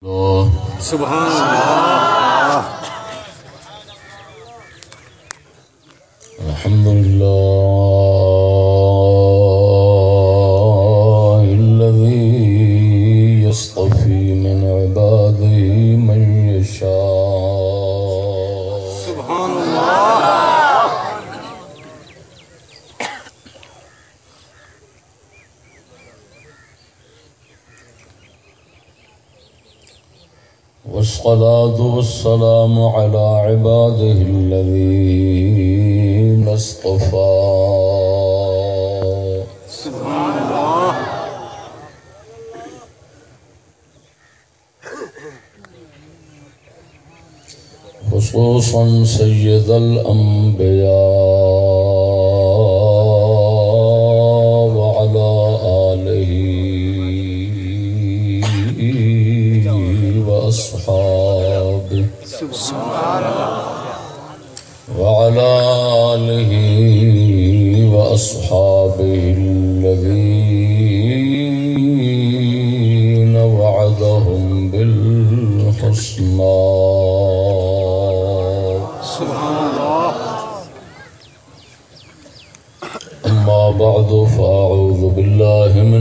سبحان الله. الحمد لله. على عباده الذين اصطفى. سبحان الله خصوصا سيد الأنبياء.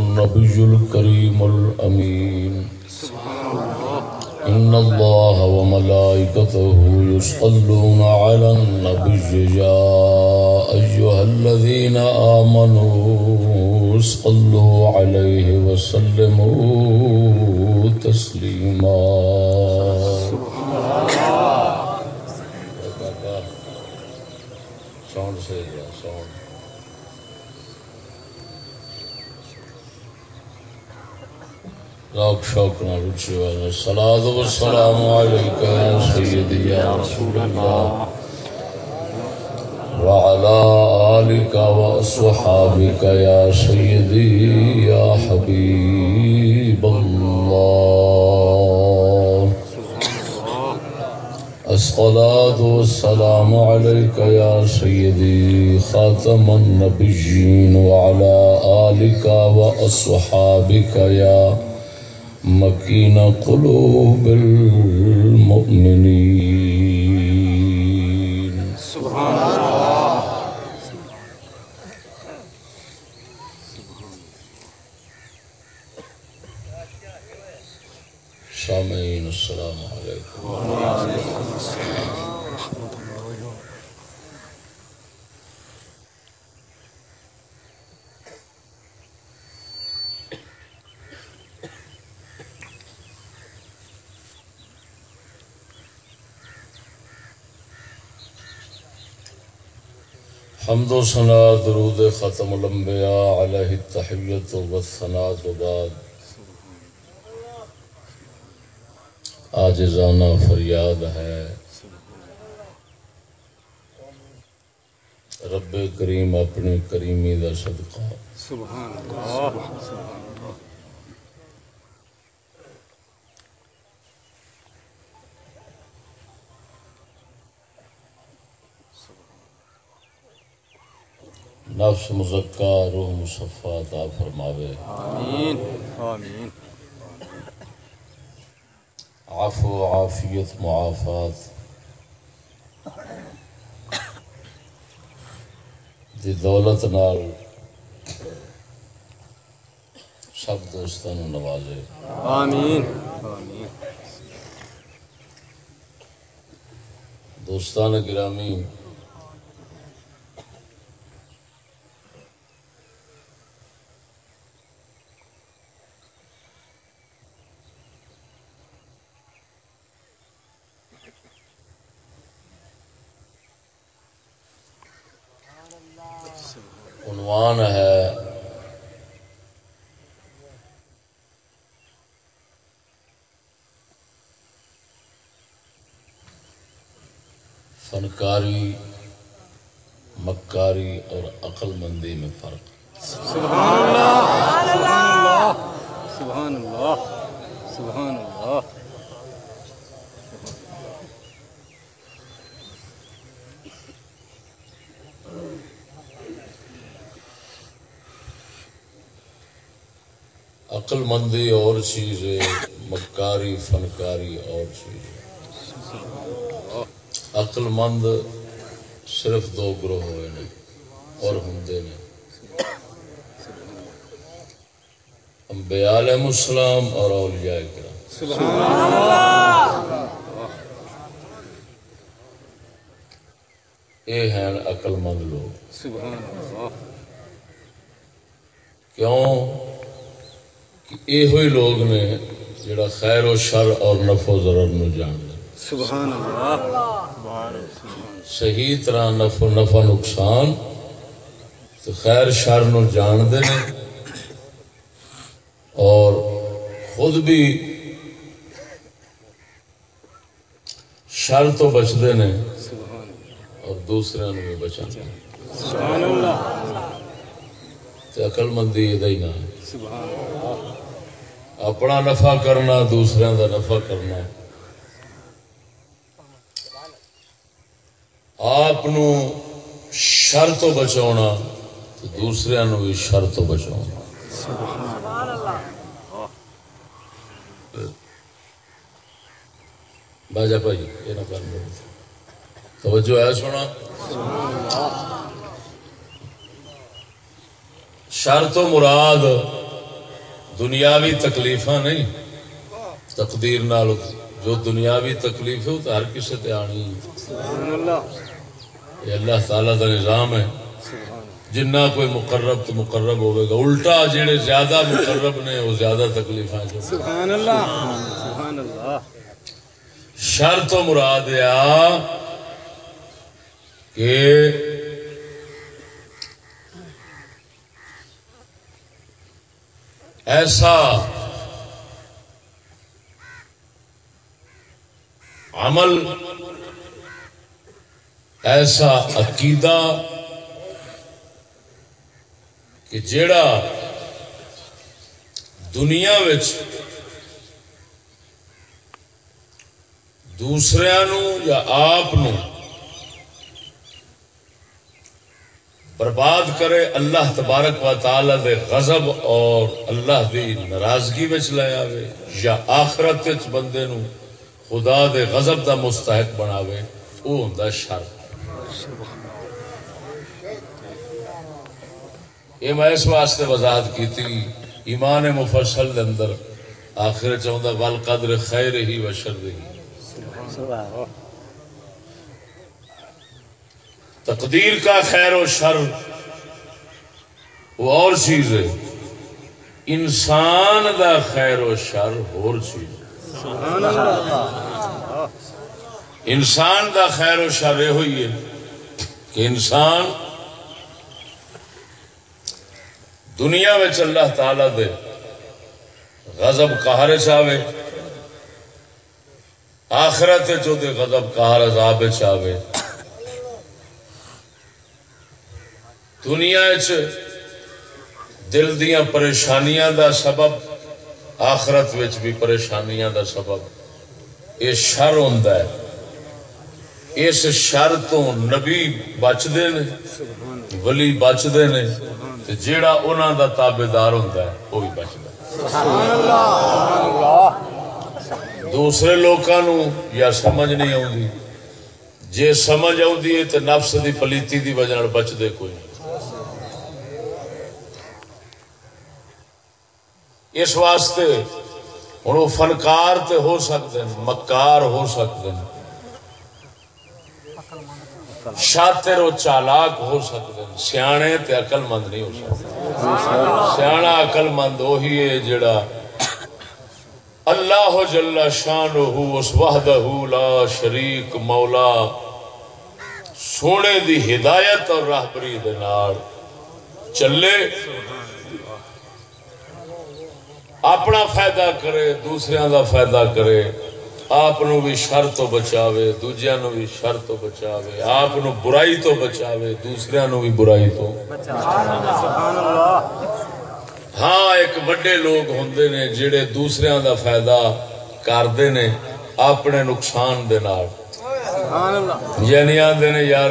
النبي الكريم الأمين. سبحان الله إن الله وملائكته يصلون على النبي يا أيها الذين آمنوا صلوا عليه وسلموا تسليما. ساؤنڈ سے ساؤنڈ ذوق شوق نہ رچی والا صلاۃ و سلام علیک یا سیدی یا رسول اللہ وعلى آلك وأصحابك يا سيدي يا حبيب الله الصلاة والسلام عليك يا سيدي خاتم النبيين وعلى آلك وأصحابك يا مكين قلوب المؤمنين سبحان الله سامعين السلام عليكم حمد و ثنا، درود ختم الانبیاء علیہ التحیت و ثنا بعد۔ آجزانہ فریاد ہے۔ رب کریم اپنی کریمی دا صدقہ۔ سبحان اللہ۔ نفس مزکا روح مصفا عطا فرماوے۔ آمين آمين عفو عافیت معافات۔ دی دولت نال سب دوستان نوازے۔ آمين آمين دوستان گرامی عنوان ہے فنکاری مکاری اور عقل مندی میں فرق۔ سبحان اللہ سبحان اللہ سبحان اللہ عقل مندی اور چیز ہے مکاری، فنکاری اور چیز ہے عقل مند صرف دو گروہ ہوئے نے اور ہندے نے۔ انبیاء علیہ السلام اور اولیاء کرام۔ سبحان اللہ۔ یہ ہیں عقل مند لوگ۔ سبحان اللہ کیوں؟ کہ یہ ہوئی لوگ نے جڑا خیر و شر اور نفع و ضرر نو جان سبحان اللہ۔ صحیح طرح نفع نفع نقصان تو خیر شر نو جان دے نے اور خود بھی شر تو بچتے نے سبحان اور دوسرے بھی بچا سبحان اللہ۔ عقل مندی ہی نہ ہے۔ سبحان اللہ۔ اپنا نفع کرنا دوسرے کا نفع کرنا۔ آپ شر تو بچاؤنا تو دوسرے نو بھی شر تو بچاؤنا باجا بھائی یہ نہ کر توجہ ہے سونا شر تو مراد دنیاوی تکلیف نہیں تقدیر نال جو دنیاوی تکلیف ہے وہ تو ہر کسی تے آنی سبحان اللہ یہ اللہ تعالی کا نظام ہے۔ جنہ کوئی مقرب تو مقرب ہوئے گا۔ الٹا جڑے زیادہ مقرب نے وہ زیادہ تکلیف ہیں سبحان اللہ سبحان اللہ شر تو مراد آ کہ ایسا عمل ایسا عقیدہ کہ جیڑا دنیا وچ دوسرے یا آپ برباد کرے اللہ تبارک و تعالی دے غضب اور اللہ دی ناراضگی وچ لے آوے یا آخرت وچ بندے نو خدا دے غضب دا مستحق بناوے وہ ہوندا شر یہ میں اس واسطے وضاحت کی تھی، ایمان مفصل دے اندر آخر چاہتا ول قدر خیر ہی و شر ہی۔ تقدیر کا خیر و شر وہ اور چیز ہے۔ انسان دا خیر و شر اور چیز۔ انسان دا خیر و شر یہ ہوئی ہے۔ کہ انسان دنیا میں اللہ تعالی دے غضب قہر چاہے آخرت جو دے غضب قہر عذاب چاہے دنیا چ دل دیا پریشانیاں دا سبب، آخرت وچ بھی پریشانیاں دا سبب۔ یہ شر ہوندا ہے۔ اس شر تو نبی بچدے نے، ولی بچدے نے جیڑا انہاں دا تابعدار ہوندا ہے وہ بھی بچدا۔ ہے دوسرے لوکاں نو یا سمجھ نہیں آوندی۔ جے سمجھ آوندی ہے تے نفس دی پلیتی دی وجہ نال بچدے کوئی اس واسطے ہوں وہ فنکار تے ہو سکتے ہیں مکار ہو سکتے ہیں شاطر و چالاک ہو سکتے ہیں۔ سیانے تے عقل مند نہیں ہو سکتے۔ سیاح عقل مند وہی ہے جڑا اللہ جل شان اس وحدہ لا شریک مولا سونے دی ہدایت اور راہبری دے نال چلے، اپنا فائدہ کرے دوسرے دا فائدہ کرے۔ آپ بھی شر تو بچاوے دوجیا نو بھی شر تو بچاوے آپ برائی تو بچاوے دوسرے نو بھی برائی تو ہاں ایک وڈے لوگ ہوندے نے جڑے دوسرے دا فائدہ کردے نے اپنے نقصان دے نال۔ یعنی آدھے نے، یار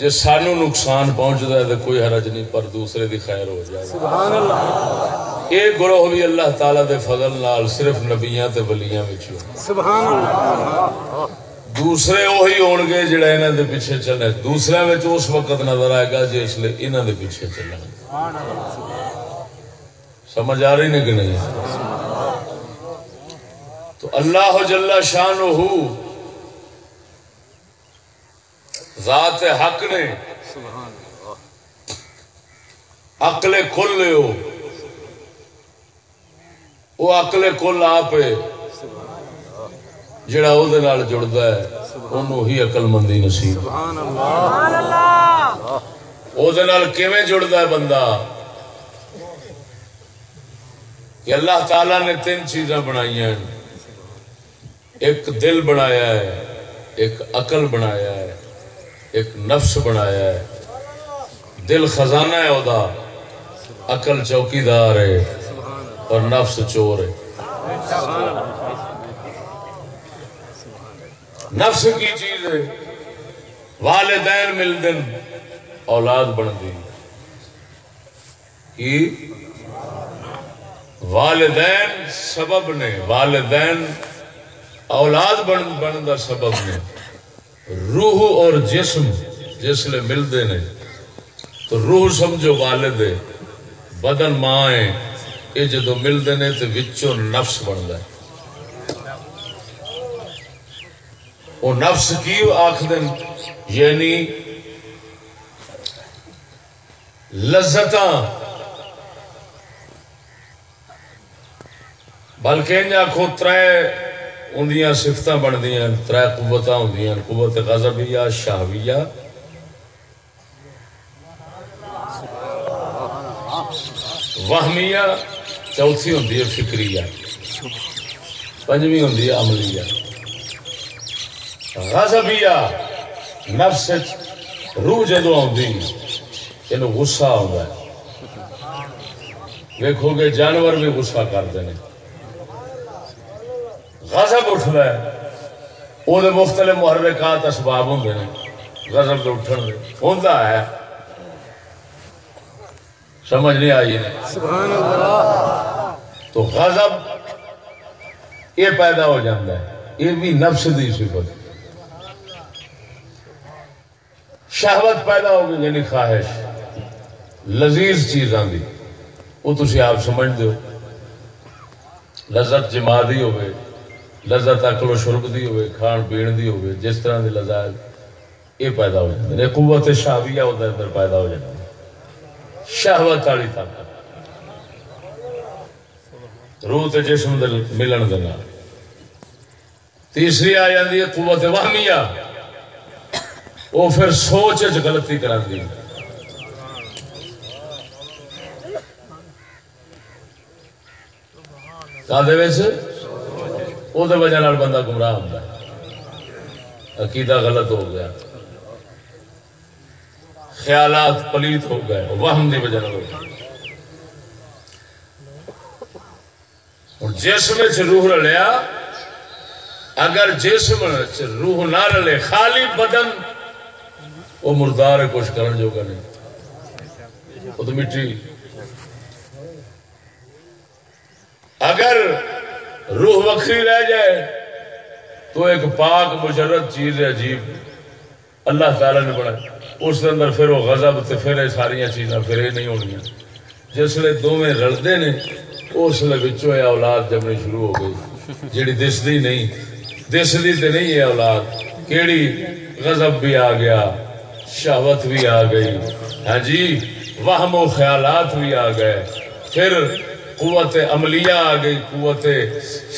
جی سانو نقصان پہنچتا ہے تو کوئی حرج نہیں، پر دوسرے دی خیر ہو جائے۔ سبحان اللہ یہ گروہ بھی اللہ تعالی دے فضل نال صرف نبیاں تے ولیاں وچوں سبحان اللہ۔ دوسرے وہی ہون گے جڑا انہاں دے پیچھے چلے دوسرے وچ اس وقت نظر آئے گا جس لے انہاں دے پیچھے چلنا۔ سمجھ آ رہی نہیں کہ نہیں؟ تو اللہ جل شانہ ذات حق نے سبحان اللہ۔ عقل کھل لو وہ عقل کل آپ جڑا وہ جڑتا ہے انہوں ہی عقل مندی نصیب۔ وہ جڑتا ہے بندہ؟ کہ اللہ تعالی نے تین چیزاں بنائی ہیں۔ ایک دل بنایا ہے، ایک عقل بنایا ہے، ایک نفس بنایا ہے۔ دل خزانہ ہے وہ عقل چوکیدار ہے۔ اور نفس چور ہے۔ نفس کی چیز ہے۔ والدین مل دن اولاد بن کی؟ والدین سبب نے، والدین اولاد بن بن دا سبب نے۔ روح اور جسم جس لیے ملتے نے۔ تو روح سمجھو والد ہے، بدن ماں ہے۔ یہ جدو ملتے ہیں تو وچوں نفس بنتا ہے وہ نفس کی آخ دن یعنی لذت بلکہ انج آخو تر اندیاں سفت بنتی تر قوت ہوں قوت غضبیہ شاہویہ وہمیہ چوتھی ہوں فکری پنجویں ہوں عملی غضبیہ، نفس روح جدو آتی یہ غصہ آتا ہے۔ دیکھو گے جانور بھی غصہ کرتے ہیں۔ غضب اٹھتا ہے۔ وہ مختلف محرکات اسباب ہوں غضب کے اٹھن ہوتا ہے۔ سمجھ نہیں آئی سبحان اللہ۔ تو غضب یہ پیدا ہو جاتا ہے۔ یہ بھی نفس دی صفت۔ شہوت پیدا ہو گئی یعنی خواہش؟ لذیذ چیزاں دی۔ وہ تھی آپ سمجھ دو لذت جما دی ہوئے لذت اکل و شرب دی ہوئے کھان پین دی ہوئے جس طرح دی لذات یہ پیدا ہو جاتے ہیں قوت شاویہ ہوتا ہے اندر پیدا ہو جاتا ہے۔ شہوت والی طاقت روح تے جسم دل ملن دینا تیسری آ جاتی ہے قوت وہمیہ۔ وہ پھر سوچ چ غلطی کرا دی۔ وجہ بندہ گمراہ ہوتا ہے۔ عقیدہ غلط ہو گیا۔ خیالات پلیت ہو گئے، وہم دی وجہ ہو گئے۔ اور جسم چ روح رلیا، اگر جسم چ روح نہ رلے، خالی بدن، وہ مردار کچھ کرن جو کا نہیں۔ وہ تو مٹی۔ اگر روح وکری رہ جائے، تو ایک پاک مجرد چیز عجیب اللہ تعالی نے بنایا اس اندر پھر وہ غضب تے پھر یہ ساری چیزاں پھر یہ نہیں ہونی جس لیے دونوں رلتے نے، اس لیے اولاد جمنی شروع ہو گئی۔ جیڑی دستی نہیں، دستی تے نہیں ہے اولاد، کیڑی غضب بھی آ گیا، شہوت بھی آ گئی۔ ہاں جی وہم و خیالات بھی آ گئے۔ پھر قوت عملیہ آ گئی، قوت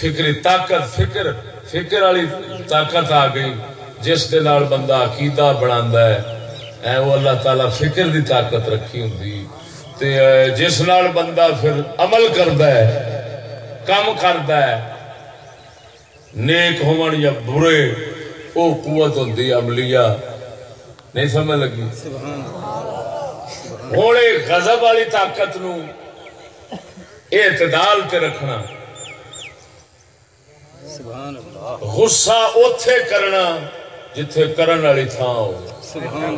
فکری طاقت، فکر فکر والی طاقت آ گئی، جس دے نال بندہ عقیدہ بنا ہے۔ اے وہ اللہ تعالی فکر دی طاقت رکھی ہوں تے جس نال بندہ پھر عمل کرتا ہے کام کرتا ہے نیک ہون یا برے وہ قوت ہوتی عملیہ۔ نہیں سمجھ لگی؟ ہوں غضب والی طاقت نو اعتدال تے رکھنا۔ سبحان اللہ۔ غصہ اوتھے کرنا۔ جتھے کرن والی تھان ہو سبحان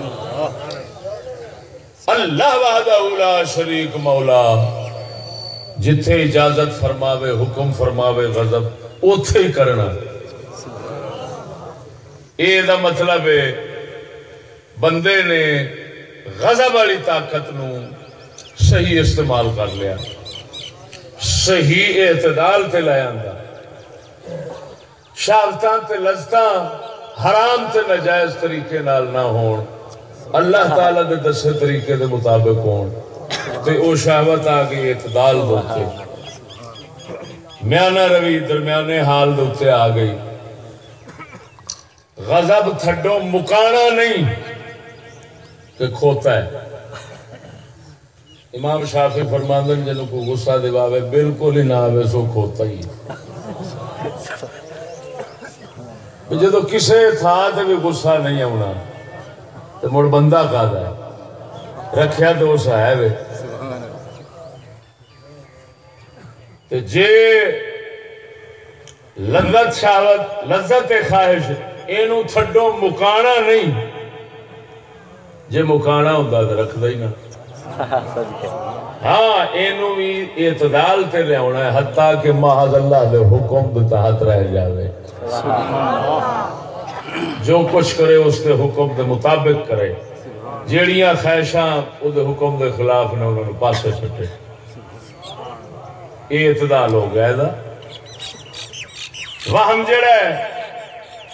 اللہ اللہ وحدہ لا شریک مولا جتھے اجازت فرماوے حکم فرماوے غضب اوتھے ہی کرنا اے دا مطلب ہے بندے نے غضب والی طاقت نو صحیح استعمال کر لیا صحیح اعتدال تے لے آندا شہوتاں تے لذتاں حرام تے ناجائز طریقے نال نہ ہون۔ اللہ تعالی دے دسے طریقے دے مطابق ہون۔ تے او شہوت آ گئی اعتدال دے اوتے میانہ روی درمیانے حال دے آ گئی۔ غضب تھڈو مکانا نہیں کہ کھوتا ہے۔ امام شافی فرماندن جنوں کو غصہ دواوے بالکل ہی نہ آوے سو کھوتا ہی جدو کسے تھان تے بھی غصہ نہیں آنا تو مڑ بندہ کا ہے، رکھیا تو اس ہے وے۔ سبحان جے لذت شہوت لذت خواہش، اینو تھڈو مکانا نہیں۔ جے مکانا ہوندا تے رکھدا ہی نہ۔ ہاں اینو بھی اعتدال تے لیاونا ہے، حتیٰ کہ محض اللہ دے حکم دے تحت رہ جاوے۔ جو کچھ کرے اس دے حکم دے مطابق کرے۔ جیڑیاں خواہشاں او دے حکم دے خلاف نے انہوں نے پاسے چھٹے۔ یہ اعتدال ہو گیا دا۔ وہم جڑا ہے،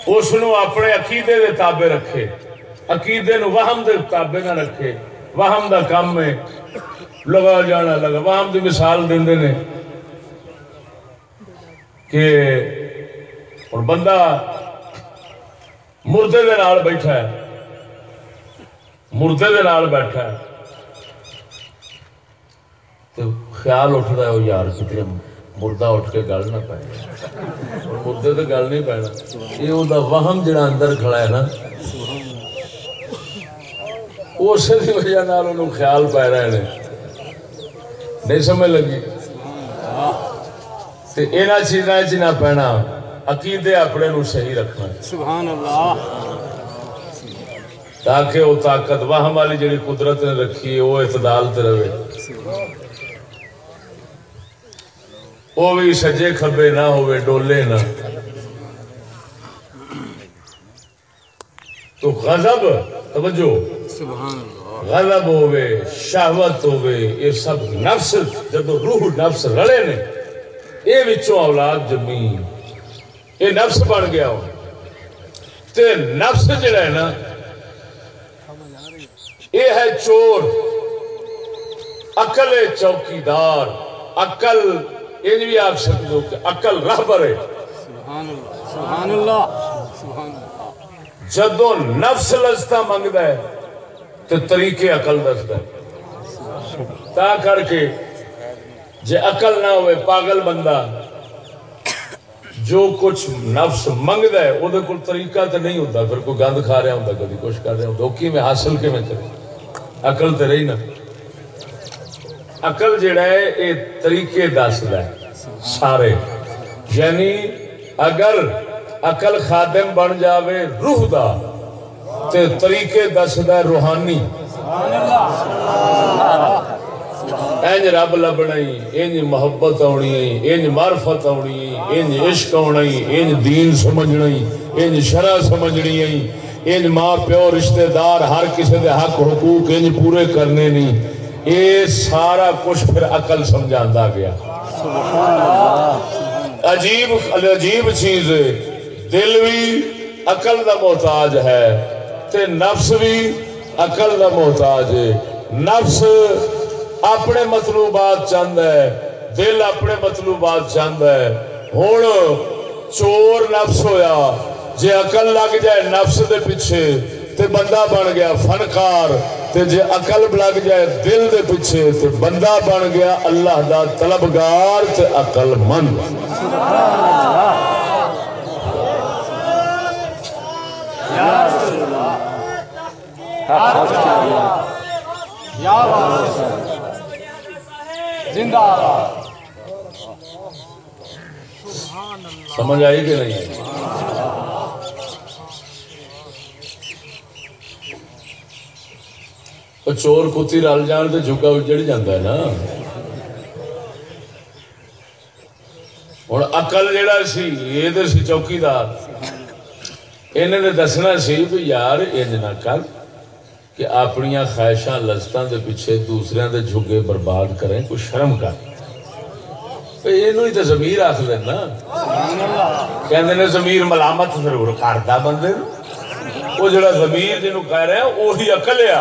اس اپنے عقیدے دے تابع رکھے۔ عقیدے نو وہم دے تابع نہ رکھے۔ وہم دا کام ہے۔ لگا جانا لگا۔ وہم دی مثال دیندے نے کہ اور بندہ مردے دے نال بیٹھا ہے۔ مردے دے نال بیٹھا ہے۔ تو خیال اٹھتا ہے وہ یار کتنے مردہ اٹھ کے گل نہ پائے۔ اور مردے تو گل نہیں پینا یہ وہ وہم جڑا اندر کھڑا ہے نا۔ اسی کی وجہ خیال پی رہے ہیں نہیں سمجھ لگی؟ یہاں چیزاں چ نہ پینا عقیدے اپنے نو صحیح رکھنا سبحان اللہ تاکہ وہ طاقت وہم والی جڑی قدرت نے رکھی ہے وہ اعتدال تے رہے۔ وہ بھی سجے کھبے نہ ہوئے ڈولے نہ۔ تو غضب توجہ۔ سبحان اللہ غضب ہوئے شہوت ہوئے یہ سب نفس جب روح نفس رلے نے یہ وچوں اولاد جمی یہ نفس بن گیا ہو تے نفس جڑا ہے نا یہ ہے چور عقل چوکیدار عقل یہ بھی آپ ہو کہ عقل رہبر ہے سبحان اللہ سبحان جدو نفس لذتا منگتا ہے تو طریقے عقل دستا ہے تا کر کے جے عقل نہ ہوئے پاگل بندہ جو کچھ نفس منگتا ہے وہ طریقہ تو نہیں ہوتا، پھر کوئی گند کھا رہا ہوتا کبھی کچھ کر رہا ہوتا وہ میں حاصل کے میں چلے عقل تو رہی نا۔ عقل جڑا ہے یہ طریقے دستا ہے، سارے۔ یعنی اگر عقل خادم بن جاوے روح دا، تے طریقے دسدا ہے روحانی۔ انج رب لبنا ہی انج محبت آنی ہے انج معرفت آنی ہے انج عشق آنا ہی انج دین سمجھنا ہی انج شرع سمجھنی ہے انج ماں پیو رشتہ دار ہر کسی دے حق حقوق انج پورے کرنے نہیں یہ سارا کچھ پھر عقل سمجھاندا گیا۔ عجیب عجیب چیز ہے۔ دل بھی عقل دا محتاج ہے، تے نفس بھی عقل دا محتاج ہے۔ نفس اپنے مطلوبات چاہد ہے۔ دل اپنے مطلوبات چاہد ہے۔ ہوں چور نفس ہویا۔ جے عقل لگ جائے نفس دے پیچھے، تے بندہ بن گیا فنکار۔ تے جے عقل لگ جائے دل دے پیچھے، تے بندہ بن گیا اللہ دا طلبگار تے عقل مند۔ یا بات زندہ سمجھ آئی کہ نہیں؟ چور کتی رل جان تو جھگا اجڑ جاتا ہے نا۔ ہوں اقل جہا سی، یہ تو سی چوکیدار۔ انہیں نے دسنا سی بھی یار، انج نہ کر۔ کہ اپنی خواہشاں لذتاں دے پیچھے دوسرے دے جھگے برباد کریں، کوئی شرم کر۔ یہ تو زمیر آخ دینا کہندے نے زمیر ملامت ضرور کرتا بندے وہ جڑا زمیر جنوں کہہ رہا وہی عقل ہے۔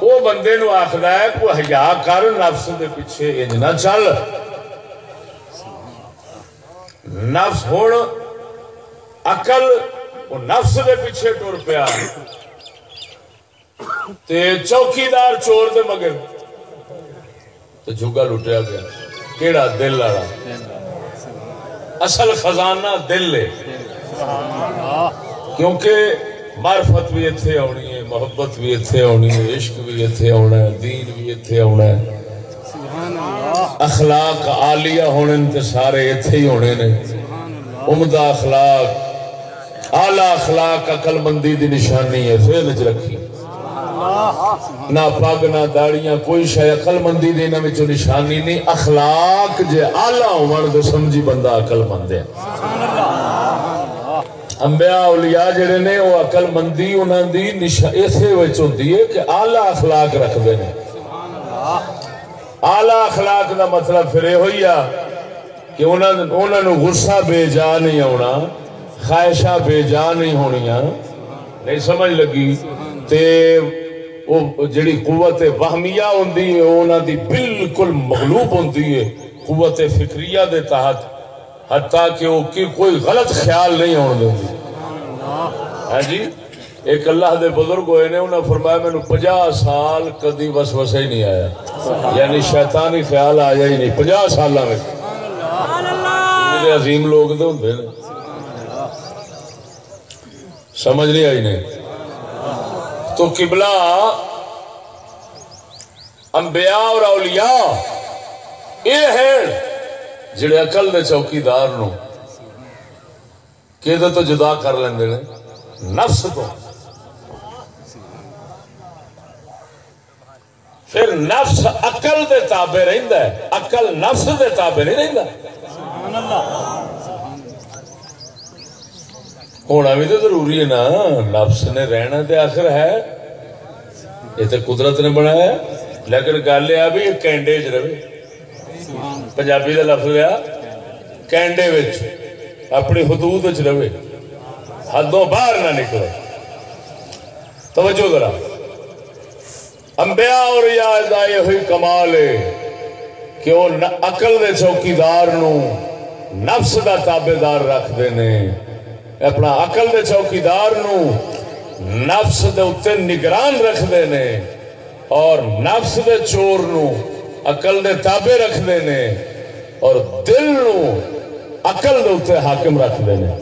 وہ بندے نو آخر ہے کو حیا کر، نفس دے پیچھے انج نہ چل۔ نفس ہوں اقل وہ نفس دے پیچھے ٹر پیا۔ تے چوکیدار چور دے مگر جھگا لٹیا گیا۔ کیڑا دل والا؟ اصل خزانہ دل ہے کیونکہ معرفت بھی اتنے آنی ہے، محبت بھی اتنے آنی ہے، عشق بھی اتنے آنا ہے، دین بھی اتنے آنا ہے۔ اخلاق عالیہ ہونے تے سارے اتنے ہی ہونے نے۔ عمدہ اخلاق اعلی اخلاق عقل مندی دی نشانی ہے ذہن چ رکھی۔ نہ پگ، نہ داڑیاں، کوئی شے عقل مندی دی انہاں وچوں نشانی نہیں۔ اخلاق جے اعلی ہون تے سمجھی بندہ عقل مند ہے۔ انبیاء اولیاء جڑے نے وہ عقل مندی انہاں دی نشانی اسے وچ ہوندی ہے کہ اعلی اخلاق رکھدے نے۔ اعلی اخلاق دا مطلب پھر یہ ہوئی آ کہ انہوں نے غصہ بے جا نہیں آنا خواہشاں بے جا نہیں ہونیاں۔ نہیں سمجھ لگی؟ تے وہ جڑی قوت وہمیہ ہوندی ہے انہاں دی بالکل مغلوب ہوندی ہے قوت فکریہ دے تحت۔ حتیٰ کہ وہ کی کوئی غلط خیال نہیں ہون دیندی۔ ہاں جی؟ ایک اللہ دے بزرگ ہوئے نے انہوں نے فرمایا میں نے پجا سال کدی وسوسہ ہی نہیں آیا۔ یعنی شیطانی خیال آیا ہی نہیں پجا سالہ میں۔ عظیم لوگ تو ہوندے نے۔ سمجھ نہیں آئی نہیں تو قبلہ انبیاء اور اولیاء یہ ہے جڑے عقل دے چوکیدار نو۔ کہ تو جدا کر لیندے نے؟ نفس تو۔ پھر نفس عقل دے تابع رہندا ہے۔ عقل نفس دے تابع نہیں رہندا۔ سبحان اللہ۔ ہونا بھی تو ضروری ہے نا نفس نے رہنا تے آخر ہے یہ تو قدرت نے بنایا لیکن گل یہ بھی کینڈے چ رہے پنجابی کا لفظ لیا کینڈے وچ اپنی حدود وچ رہے حدوں باہر نہ نکلے توجہ ذرا انبیاء اور یاد یہ ہوئی کمال ہے کہ وہ عقل دے چوکیدار نو نفس دا تابے دار رکھتے ہیں اپنا عقل دے چوکیدار نو نفس دے اتنے نگران رکھتے ہیں اور نفس دے چور نو عقل دے تابے رکھتے ہیں اور دل نو عقل دے اتنے حاکم رکھتے ہیں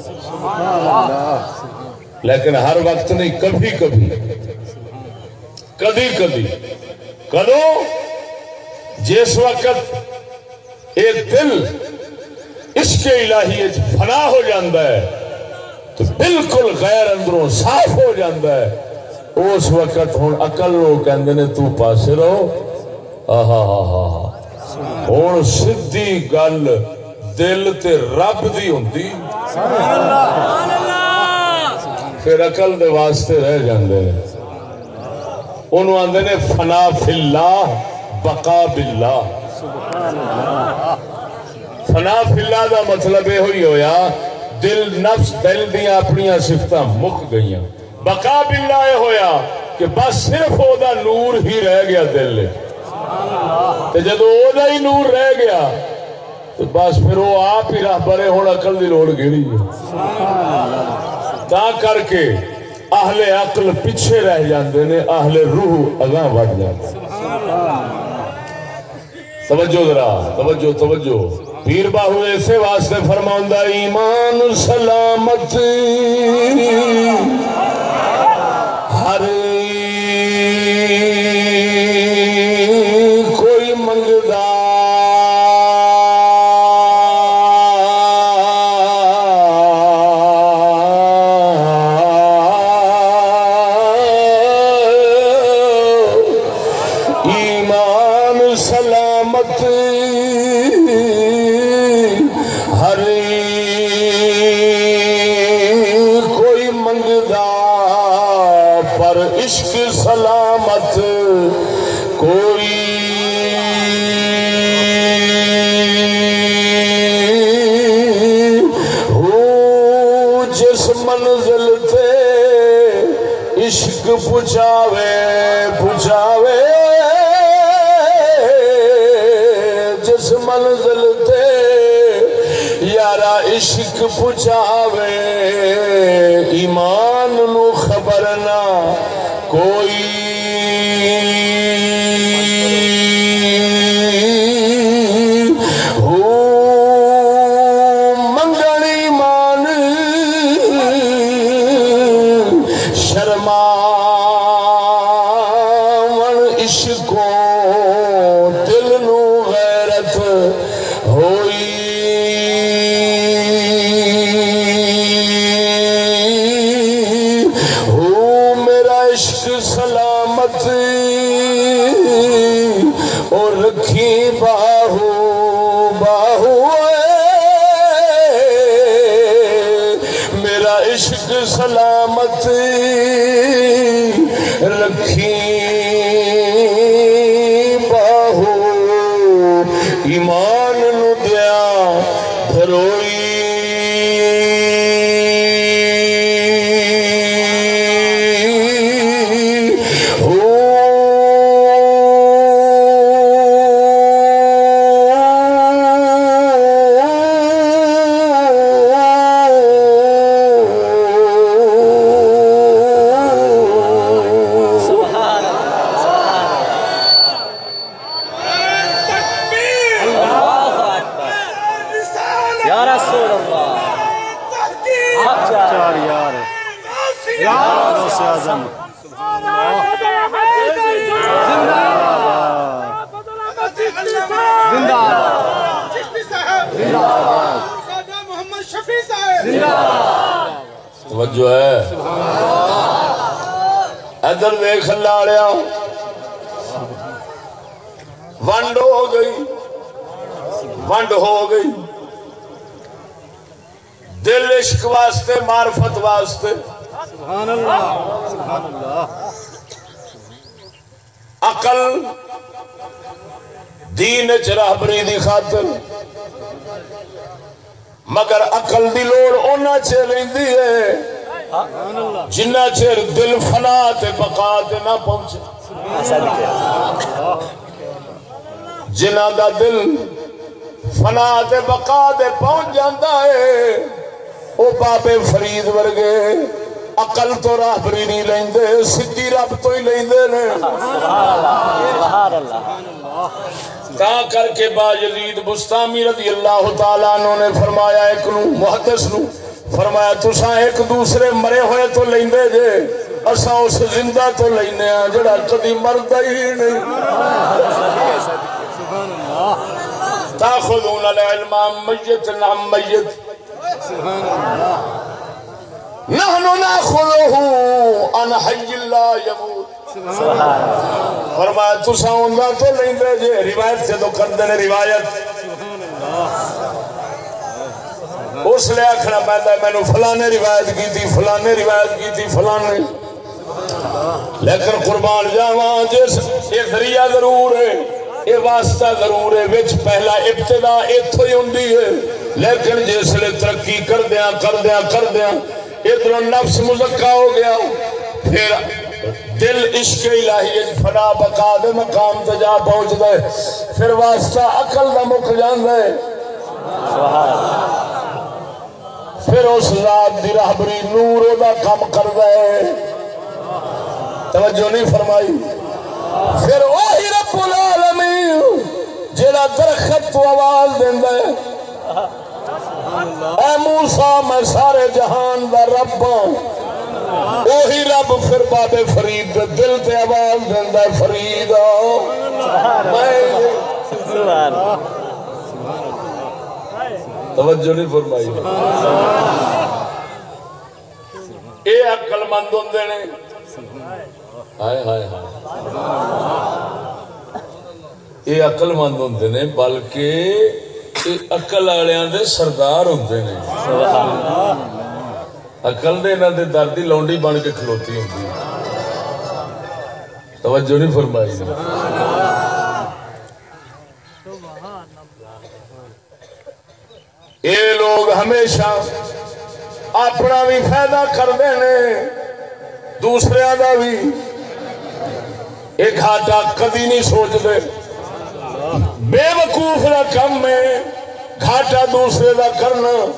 لیکن ہر وقت نہیں، کبھی کبھی کدی کدی کدو؟ جس وقت یہ دل اس کے الہی فنا ہو جاتا ہے تو بالکل غیر اندروں صاف ہو جاتا ہے۔ اس وقت ہوں اقل لوگ کہ تو پاسے رہو۔ آہا ہا ہوں سیدھی گل دل تے رب دی ہوندی۔ پھر اقل دے واسطے رہ جاندے۔ ہیں انہوں آندے نے، فنا فی اللہ، بقا باللہ۔ فنا فی اللہ دا مطلب یہ ہوئی ہویا۔ دل نفس دل دیا اپنی صفتہ مک گئیاں۔ بقا باللہ یہ ہویا کہ بس صرف او دا نور ہی رہ گیا دل تے جب او دا ہی نور رہ گیا تو بس پھر وہ آپ ہی راہ برے ہونا عقل دی لوڑ گیڑی ہے۔ تا کر کے اہل عقل پیچھے رہ جاندے نے، اہل روح اگاں بڑھ جاندے۔ توجہ ذرا، توجہ توجہ۔ پیر باہو ایسے واسطے فرماؤں ایمان سلامت۔ ہر عشق سلامت رکھی۔ چر دل فنا تے بقا تے نہ پہنچے۔ جنہ دا دل فنا تے بقا تے پہنچ جاندہ ہے، او بابے فرید ورگے۔ عقل تو راہبری نہیں لیندے، سدھی رب تو ہی لیندے نے۔ سبحان اللہ تا کر کے با یزید بستامی رضی اللہ تعالیٰ عنہ نے فرمایا، ایک نو، محدث نو۔ فرمایا، تساں ایک دوسرے مرے ہوئے تو لیندے جے، اساں اس زندہ تو لینے ہاں جڑا کدی مردا ہی نہیں. سبحان اللہ تاخذون العلم میت عن میت۔ سبحان اللہ نحن ناخذه عن حي لا يموت فرمایا، تساں اوندا تو لیندے جے۔ روایت سے تو کردے نے روایت۔ سبحان اللہ اس لیے آخنا پہنتا مینو فلانے روایت کی تھی فلانے روایت کی تھی فلانے لیکن قربان جاوا جس یہ ذریعہ ضرور ہے، یہ واسطہ ضرور ہے، وچ پہلا ابتدا اتو ہی ہوں ہے۔ لیکن جس لیے ترقی کر دیا کر دیا کر دیا ادھر نفس مزکا ہو گیا، پھر دل عشق الہی فنا بقا دے مقام تے جا پہنچ دے پھر واسطہ عقل دا مک جاندے پھر اس ذات دی راہبری نور دا کم کر ہے۔ توجہ نہیں فرمائی۔ پھر وہی رب العالمین جڑا درخت تو آواز دیندا ہے۔ اے موسیٰ، میں سارے جہان دا رب ہوں وہی رب پھر بابے فرید دے دل تے آواز دیندا ہے، فرید۔ آؤ میں توجہ نہیں فرمائی۔ اے عقل مند ہوندے نے۔ ہائے ہائے ہائے۔ اے عقل مند ہوندے نے بلکہ اے عقل والیاں دے سردار ہوندے نے۔ عقل دے انہاں دے دردی لونڈی بن کے کھلوتی ہوندی۔ توجہ نہیں فرمائی۔ اے لوگ ہمیشہ اپنا بھی فائدہ کرتے ہیں، دوسرے کا بھی۔ یہ گھاٹا کدی نہیں سوچتے۔ بے وقوف کا کم ہے، گھاٹا دوسرے کا کرنا۔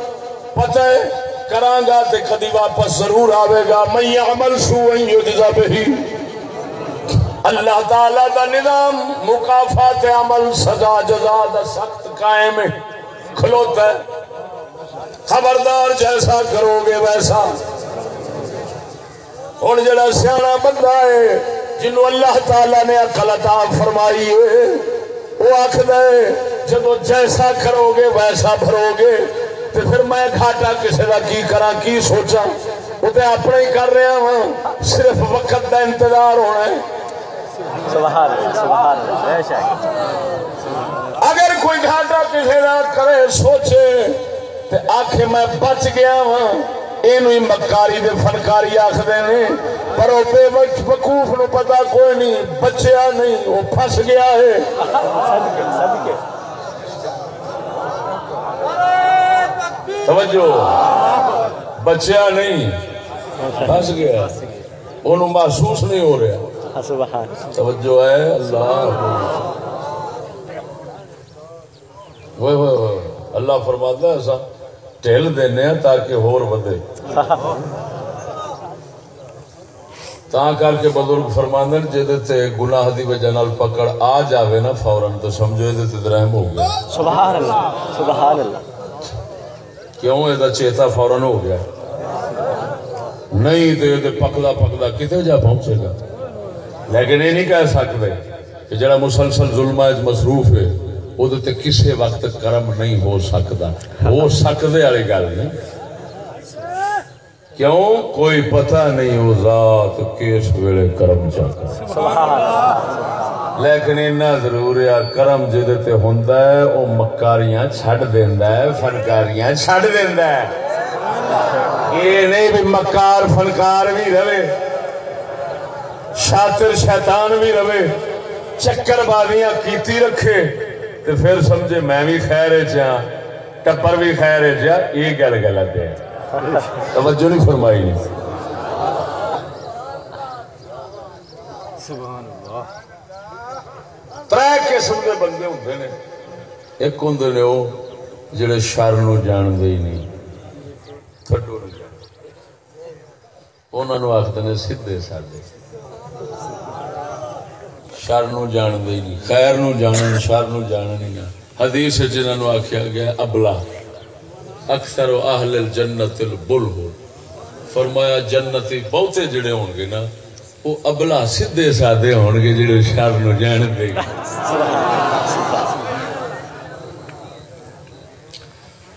پتہ ہے کرانگا تے کدی واپس ضرور آئے گا۔ میں عمل سو جزا بہی۔ اللہ تعالی دا نظام مکافات عمل، سزا، جزا دا سخت قائم ہے۔ کھلوتا ہے۔ خبردار جیسا کرو گے ویسا۔ ہوں جڑا سیاح بندہ ہے جنو اللہ تعالی نے اکل عطا فرمائی ہے، وہ آخد جب جیسا کرو گے، ویسا بھرو گے۔ تو پھر میں گھاٹا کسی کا کی کرا کی سوچا وہ تو اپنا ہی کر رہا ہوں صرف وقت کا انتظار ہونا ہے۔ سبحان سبحان بے شک۔ اگر کوئی گھاٹا کسی کا کرے سوچے تے آخے میں بچ گیا ہاں یہ مکاری دے فنکاری آخر نے۔ پر وہ بے وقوف نو پتا کوئی نہیں بچیا نہیں وہ پھس گیا ہے۔ توجہ بچیا نہیں پھس گیا۔ انہوں محسوس نہیں ہو رہا۔ توجہ ہے اللہ۔ ہوئے ہوئے ہوئے اللہ فرماتا ہے ایسا ٹھل دینے ہیں تاکہ ہور ودے تا کر کے بزرگ فرماندن جے تے گناہ دی وجہ نال پکڑ آ جاوے نا فورن تو سمجھو یہ تے درہم ہو گیا۔ سبحان اللہ سبحان اللہ کیوں یہ چیتا فورن ہو گیا؟ نہیں تو یہ پکلا پکلا کتنے جا پہنچے گا؟ لیکن یہ نہیں کہہ سکتے کہ جڑا مسلسل ظلم مصروف ہے۔ وہ کسی وقت کرم نہیں ہو سکتا ہو سکتے والی گل نہیں کیوں کوئی پتہ نہیں وہ ذات کس ویلے کرم چاہتا لیکن اتنا ضرور ہے کرم جہد ہوندا ہے وہ مکاریاں چھڈ دیندا ہے فنکاریاں چھڈ دیندا ہے یہ نہیں بھی مکار فنکار بھی رہے شاطر شیطان بھی رہے چکر بازیاں کیتی رکھے تو پھر سمجھے میں بھی خیر چاہ ٹپر بھی خیر چاہ یہ گل غلط ہے۔ توجہ نہیں فرمائی۔ نہیں سبحان اللہ تر قسم کے بندے ہوتے ہیں ایک ہوں نے وہ جڑے شر نو جانتے ہی نہیں۔ تھڈو نہیں جانتے انہوں آخر نے سیدے سادے شر نو جانتے ہی نہیں خیر نو جانن شر نو جانن ہی نہ حدیث جنہوں نے آخیا گیا، ابلا. اکثر اہل الجنت البل فرمایا جنتی بہتے جڑے ہون گے نا، وہ ابلا سیدھے سادے ہون گے جڑے شر نو جانتے ہی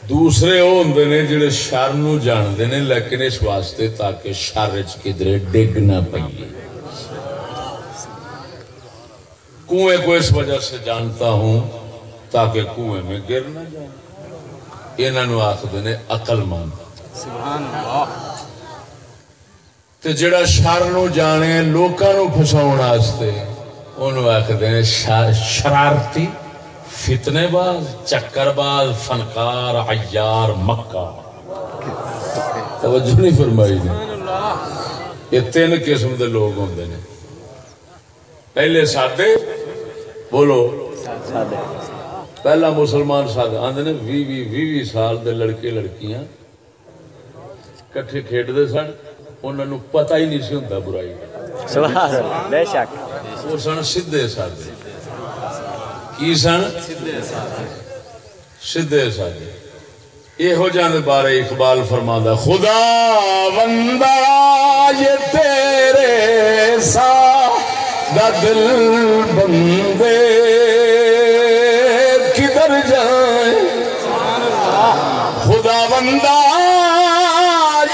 دوسرے وہ ہوں نے جڑے شر نو جانتے ہیں لیکن اس واسطے تاکہ شر چ کدھر ڈگ نہ پیے کنویں کو اس وجہ سے جانتا ہوں تاکہ کنویں میں گر نہ جائے۔ انہوں آخر نے عقل مند۔ سبحان اللہ تے جڑا شر نو جانے لوکاں نو پھساؤن واسطے اونوں آکھدے نے شرارتی فتنے باز چکر باز فنکار عیار مکہ توجہ نہیں فرمائی نے۔ یہ تین قسم دے لوگ ہوندے نے۔ پہلے سادے بولو۔ پہلا مسلمان سادہ آندے نے وی وی وی وی سال دے لڑکے لڑکیاں کٹھے کھیڈتے سن انہوں نے پتہ ہی نہیں سی ہوں برائی۔ سبحان اللہ بے شک۔ وہ سن سیدھے سادے۔ کی سن؟ سیدھے سادے۔ یہو جان بارے اقبال فرماندہ خدا بندہ یہ تیرے سادہ دل بندے کدھر جائیں؟ خدا بندہ،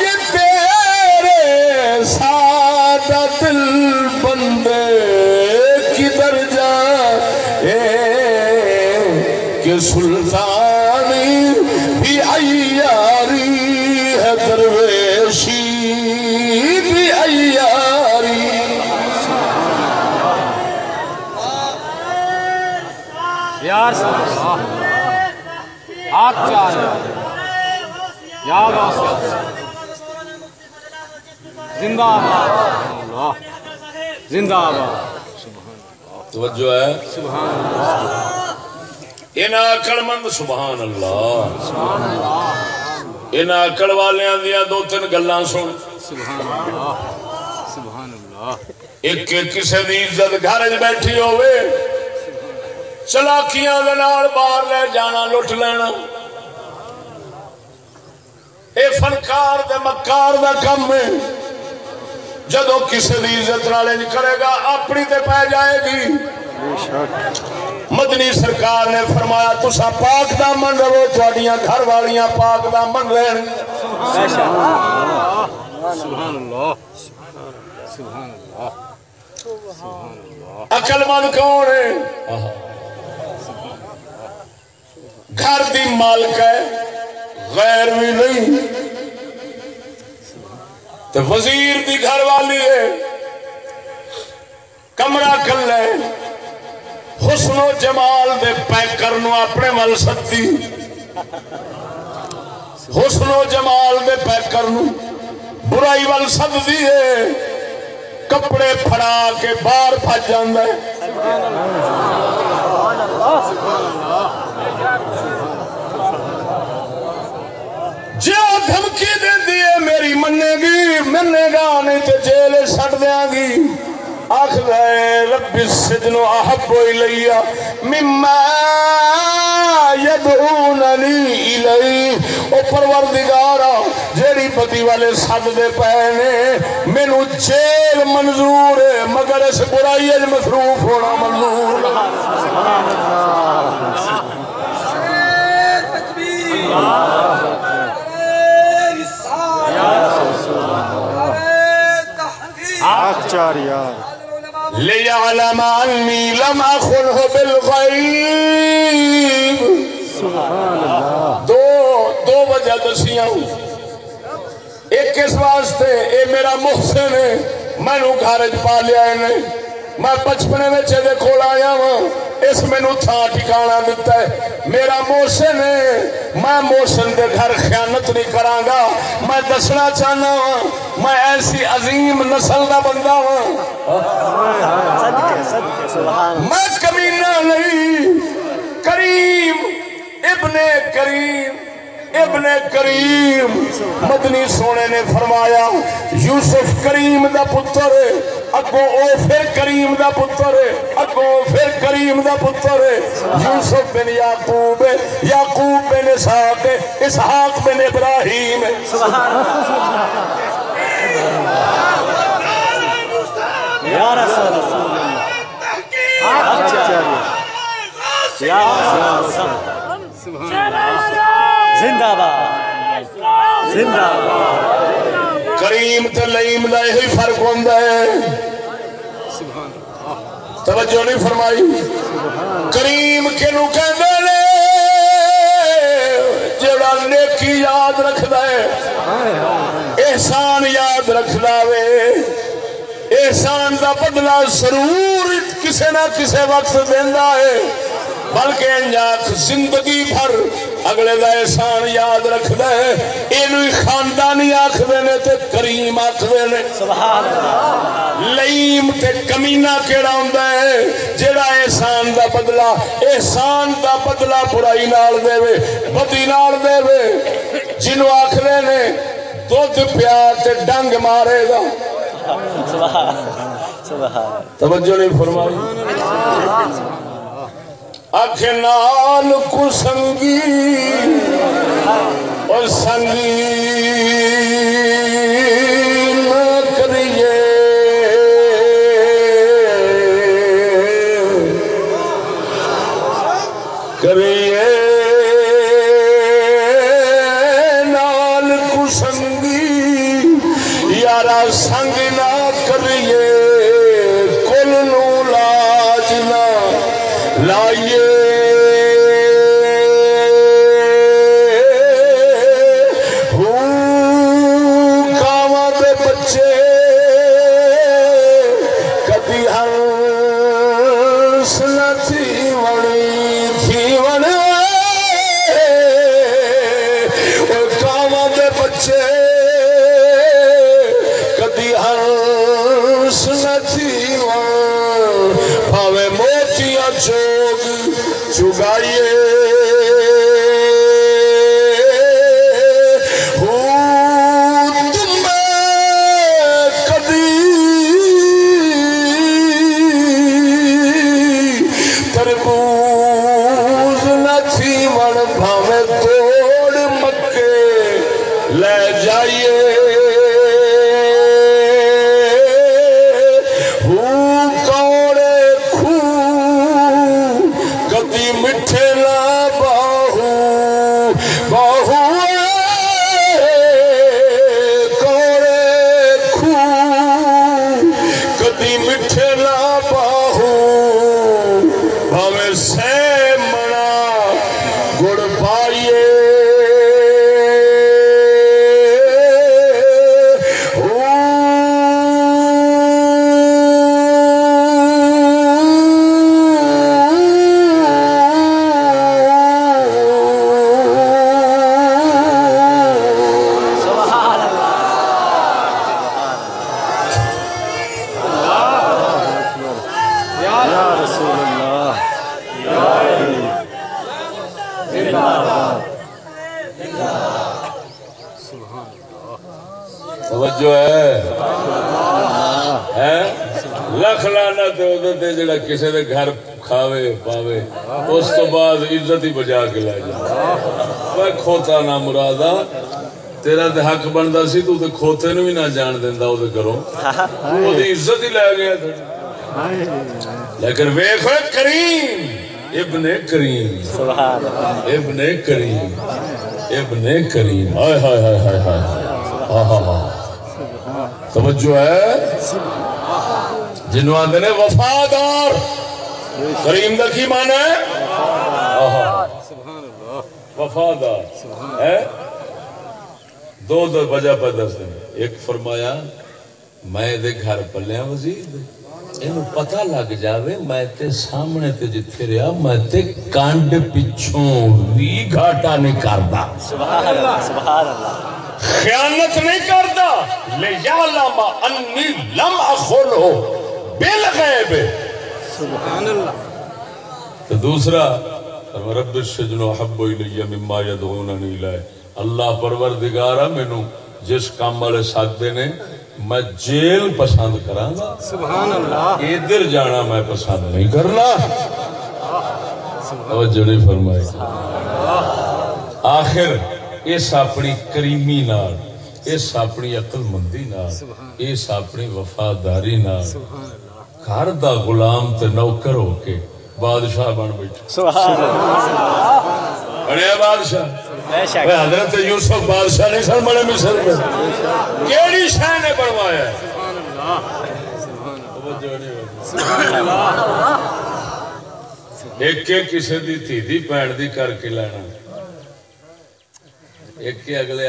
یہ تیرے سادہ دل بندے کدھر جائے کہ سلطانی اللہ آپ چاہے یا زندہ آباد۔ اللہ۔ زندہ آباد۔ توجہ ہے۔ سبحان اللہ۔ ان آکڑ مند سبحان اللہ۔ ان آکڑ والیاں دیا دو تین گلاں سن۔ سبحان اللہ۔ سبحان اللہ۔ ایک کسی دی عزت گھر چ بیٹھی ہوئے چلاکیاں باہر لے جانا لٹ لینا۔ اے فنکار دے مکار دا کم ہے۔ جدو کسی دی عزت نال کرے گا اپنی تے پہ جائے گی۔ مدنی سرکار نے فرمایا تسا پاک دا من رہو تھوڑیاں گھر والیاں پاک دا من رہن۔ بے شک سبحان اللہ سبحان اللہ سبحان اللہ۔ عقل مند کون ہے؟ گھر دی مالک ہے، غیر بھی نہیں۔ تو وزیر دی گھر والی ہے۔ کمرہ کل ہے حسن و جمال دے پیکر نو اپنے مل سکتی حسن و جمال دے پیکر نو برائی ول سکتی ہے۔ کپڑے پھڑا کے باہر پھج جاندہ ہے جی وہ دھمکی دینی ہے میری منے گی منے گا نہیں تو جیل سٹ دیا گی آخ گئے رب السجن احب الیا مما یدعوننی الی او پروردگارا جیڑی پتی والے سد دے پے نے مینوں جیل منظور ہے مگر اس برائی وچ مصروف ہونا منظور نہیں۔ ليعلم لم أخنه بالغيب دو دو وجہ دسیاں ایک اس واسطے اے میرا محسن ہے میں نو گھر پا لیا میں بچپنے میں چے کول آیا ہاں۔ اس مینو تھان ٹکانا دتا ہے۔ میرا موسن ہے۔ میں موسن دے گھر خیانت نہیں کراں گا۔ میں دسنا چاہنا ہاں میں ایسی عظیم نسل دا بندہ ہاں۔ میں کمینہ نہیں، کریم، ابن کریم۔ ابن کریم مدنی سونے نے فرمایا یوسف کریم دا پتر ہے اگو او پھر کریم دا پتر ہے اگو پھر کریم دا پتر ہے۔ یوسف بن یعقوب ہے یعقوب بن اسحاق ہے اسحاق بن ابراہیم ہے۔ یا رسول اللہ۔ یا رسول اللہ۔ زندہ باد۔ زندہ باد۔ کریم تے لئیم دا یہی فرق ہوندا ہے۔ توجہ نہیں فرمائی۔ کریم کنو کہندے نے جڑا نیکی یاد رکھدا ہے، احسان یاد رکھدا وے۔ احسان دا بدلہ ضرور کسے نہ کسے وقت دیندا ہے۔ بلکہ انجاک زندگی بھر اگلے دا احسان یاد اینو ہی خاندانی آکھدے نے تے کریم آکھدے نے۔ لئیم تے کمینہ کیڑا ہے؟ جیڑا احسان دا بدلہ احسان دا بدلہ برائی نال دے وے بدی نال دے وے جنوں آکھدے نے دودھ پیا تے ڈنگ مارے گا۔ توجہ نہیں فرمائی۔ اکھ نال کو سنگی اور سنگی کسی دے گھر کھاوے، پاوے، اس تو بعد عزت ہی بجا کے لے جا۔ وہ کھوتا نہ مرادا، تیرا تے حق بندا سی، تو تے کھوتے نو بھی نہ جان دیندا او تے کرو تو دی عزت ہی لے گیا تھا۔ لیکن ویکھ کریم، ابن کریم۔ سبحان ابن کریم ابن کریم۔ ہائے ہائے ہائے ہائے ہائے۔ توجہ ہے؟ جنہوں آدھے نے وفادار کریم دا کی مانا ہے؟ وفادار۔ ہے؟ دو دو وجہ پہ دس دیں۔ ایک فرمایا میں دے گھر پلیا وزیر اینو پتہ لگ جاوے میں تے سامنے تے جتھے رہا میں تے کانڈ پچھوں وی گھاٹا نہیں کردا۔ سبحان اللہ سبحان اللہ۔ خیانت نہیں کردا۔ لیعلم انی لم اخلو بالغیب۔ سبحان اللہ۔ تو دوسرا رب السجن احب الی مما یدعوننی الیہ اللہ پروردگارا مینوں جس کام والے ساتھ نے میں جیل پسند کراں۔ گا سبحان اللہ ادھر جانا میں پسند نہیں کرنا۔ توجہ نہیں فرمائی۔ آخر اس اپنی کریمی نال اس اپنی عقل مندی نال اس اپنی وفاداری نال۔ گھر دا غلام تے نوکر ہو کے بادشاہ بن بیٹھا۔ بڑے بادشاہ۔ حضرت یوسف بادشاہ نہیں سن بڑے مصر میں۔ کیڑی نے بنوایا۔ ایک کسی دی تھی دی بھੈਣ دی کر کے لینا۔ ایک اگلے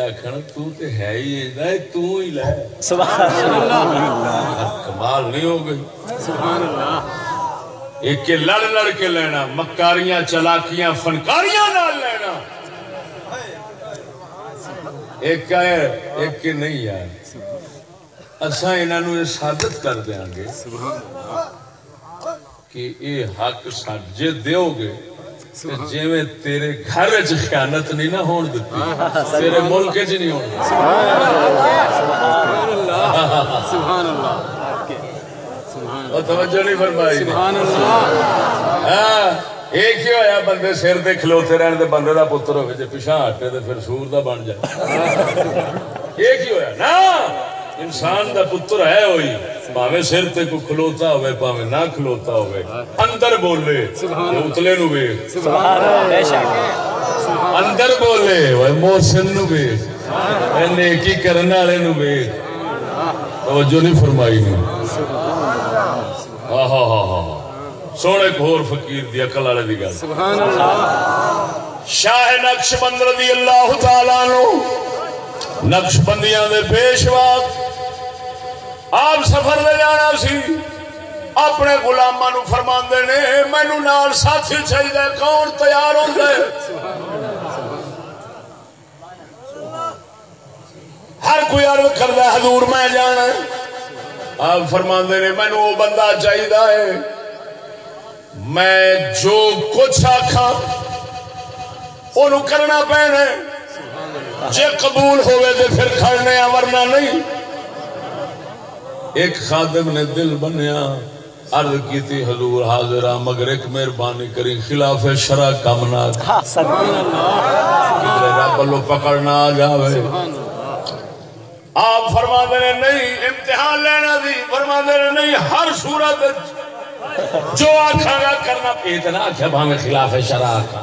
تو تے ہے ہی تو لے۔ کمال نہیں ہو گئی۔ سبحان اللہ۔ ایک کے لڑ لڑ کے لینا مکاریاں چلاکیاں فنکاریاں نال لینا۔ ایک کا ہے ایک کے نہیں یار اساں انہاں نو یہ ثابت کر دیاں گے کہ یہ حق سجے دیو گے جی تیرے گھر چ خیانت نہیں نہ ہون دیتی تیرے ملک چ نہیں ہون دیتی سبحان اللہ۔ سبحان اللہ۔ وہ توجہ نہیں فرمائی۔ نے سبحان اللہ۔ ہاں ایک ہی ہویا بندے سر تے کھلوتے رہن تے بندے دا پتر ہوے جے پیچھے ہٹے تے پھر سور دا بن جائے۔ ہی ہویا نا انسان دا پتر ہے ہوئی پاوے سر تے کو کھلوتا ہوے پاوے نہ کھلوتا ہوے اندر بولے اتلے نو ویکھ سبحان اللہ۔ بے شک۔ اندر بولے وہ محسن نو نیکی کرن والے نو توجہ نہیں فرمائی۔ نے ہاں ہاں ہاں ہاں سونے ایک ہور فقیر دی عقل والے دی گل۔ سبحان اللہ شاہ نقش بند رضی اللہ تعالی نو نقش بندیاں دے پیشوا آپ سفر دے جانا سی۔ اپنے غلاماں نو فرماندے نے مینوں نال ساتھی چاہیے کون تیار ہوندا ہے؟ ہر کوئی عرض کردا حضور میں جانا ہے۔ آپ فرماندے نے مینوں وہ بندہ چاہیے ہے۔ میں جو کچھ آخا کرنا پینا جے قبول ہوئے تو پھر کھڑنے ورنہ نہیں۔ ایک خادم نے دل بنیا عرض کی تھی حضور حاضرہ مگر ایک مہربانی کری خلاف شرع کم نہ ہاں رب لو پکڑنا آ جاوے۔ آپ فرما دے نہیں، امتحان لینا دی فرما دے نہیں، ہر صورت جو آخا گا کرنا۔ اتنا آخیا بھاوے خلاف شرع آخا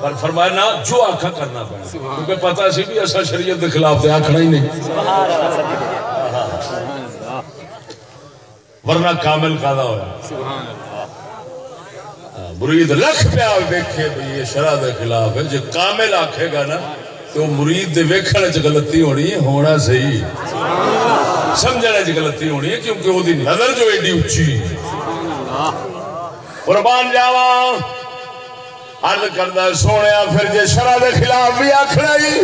پر فرمایا نا، جو آخا کرنا پڑا کیونکہ پتا سی بھی ایسا شریعت کے خلاف تے آخنا ہی نہیں۔ ورنہ کامل کا ہوا مرید لکھ پیا دیکھے بھئی یہ شرع دے خلاف ہے۔ جو کامل آکھے گا نا تو مرید دے ویکھنے چ غلطی ہونی ہے ہونا صحیح سمجھنے چ غلطی ہونی ہے کیونکہ وہ دی نظر جو ایڈی اچھی قربان جاوا عرض کردا سونے پھر جے شرع دے خلاف بھی آکھنا ہی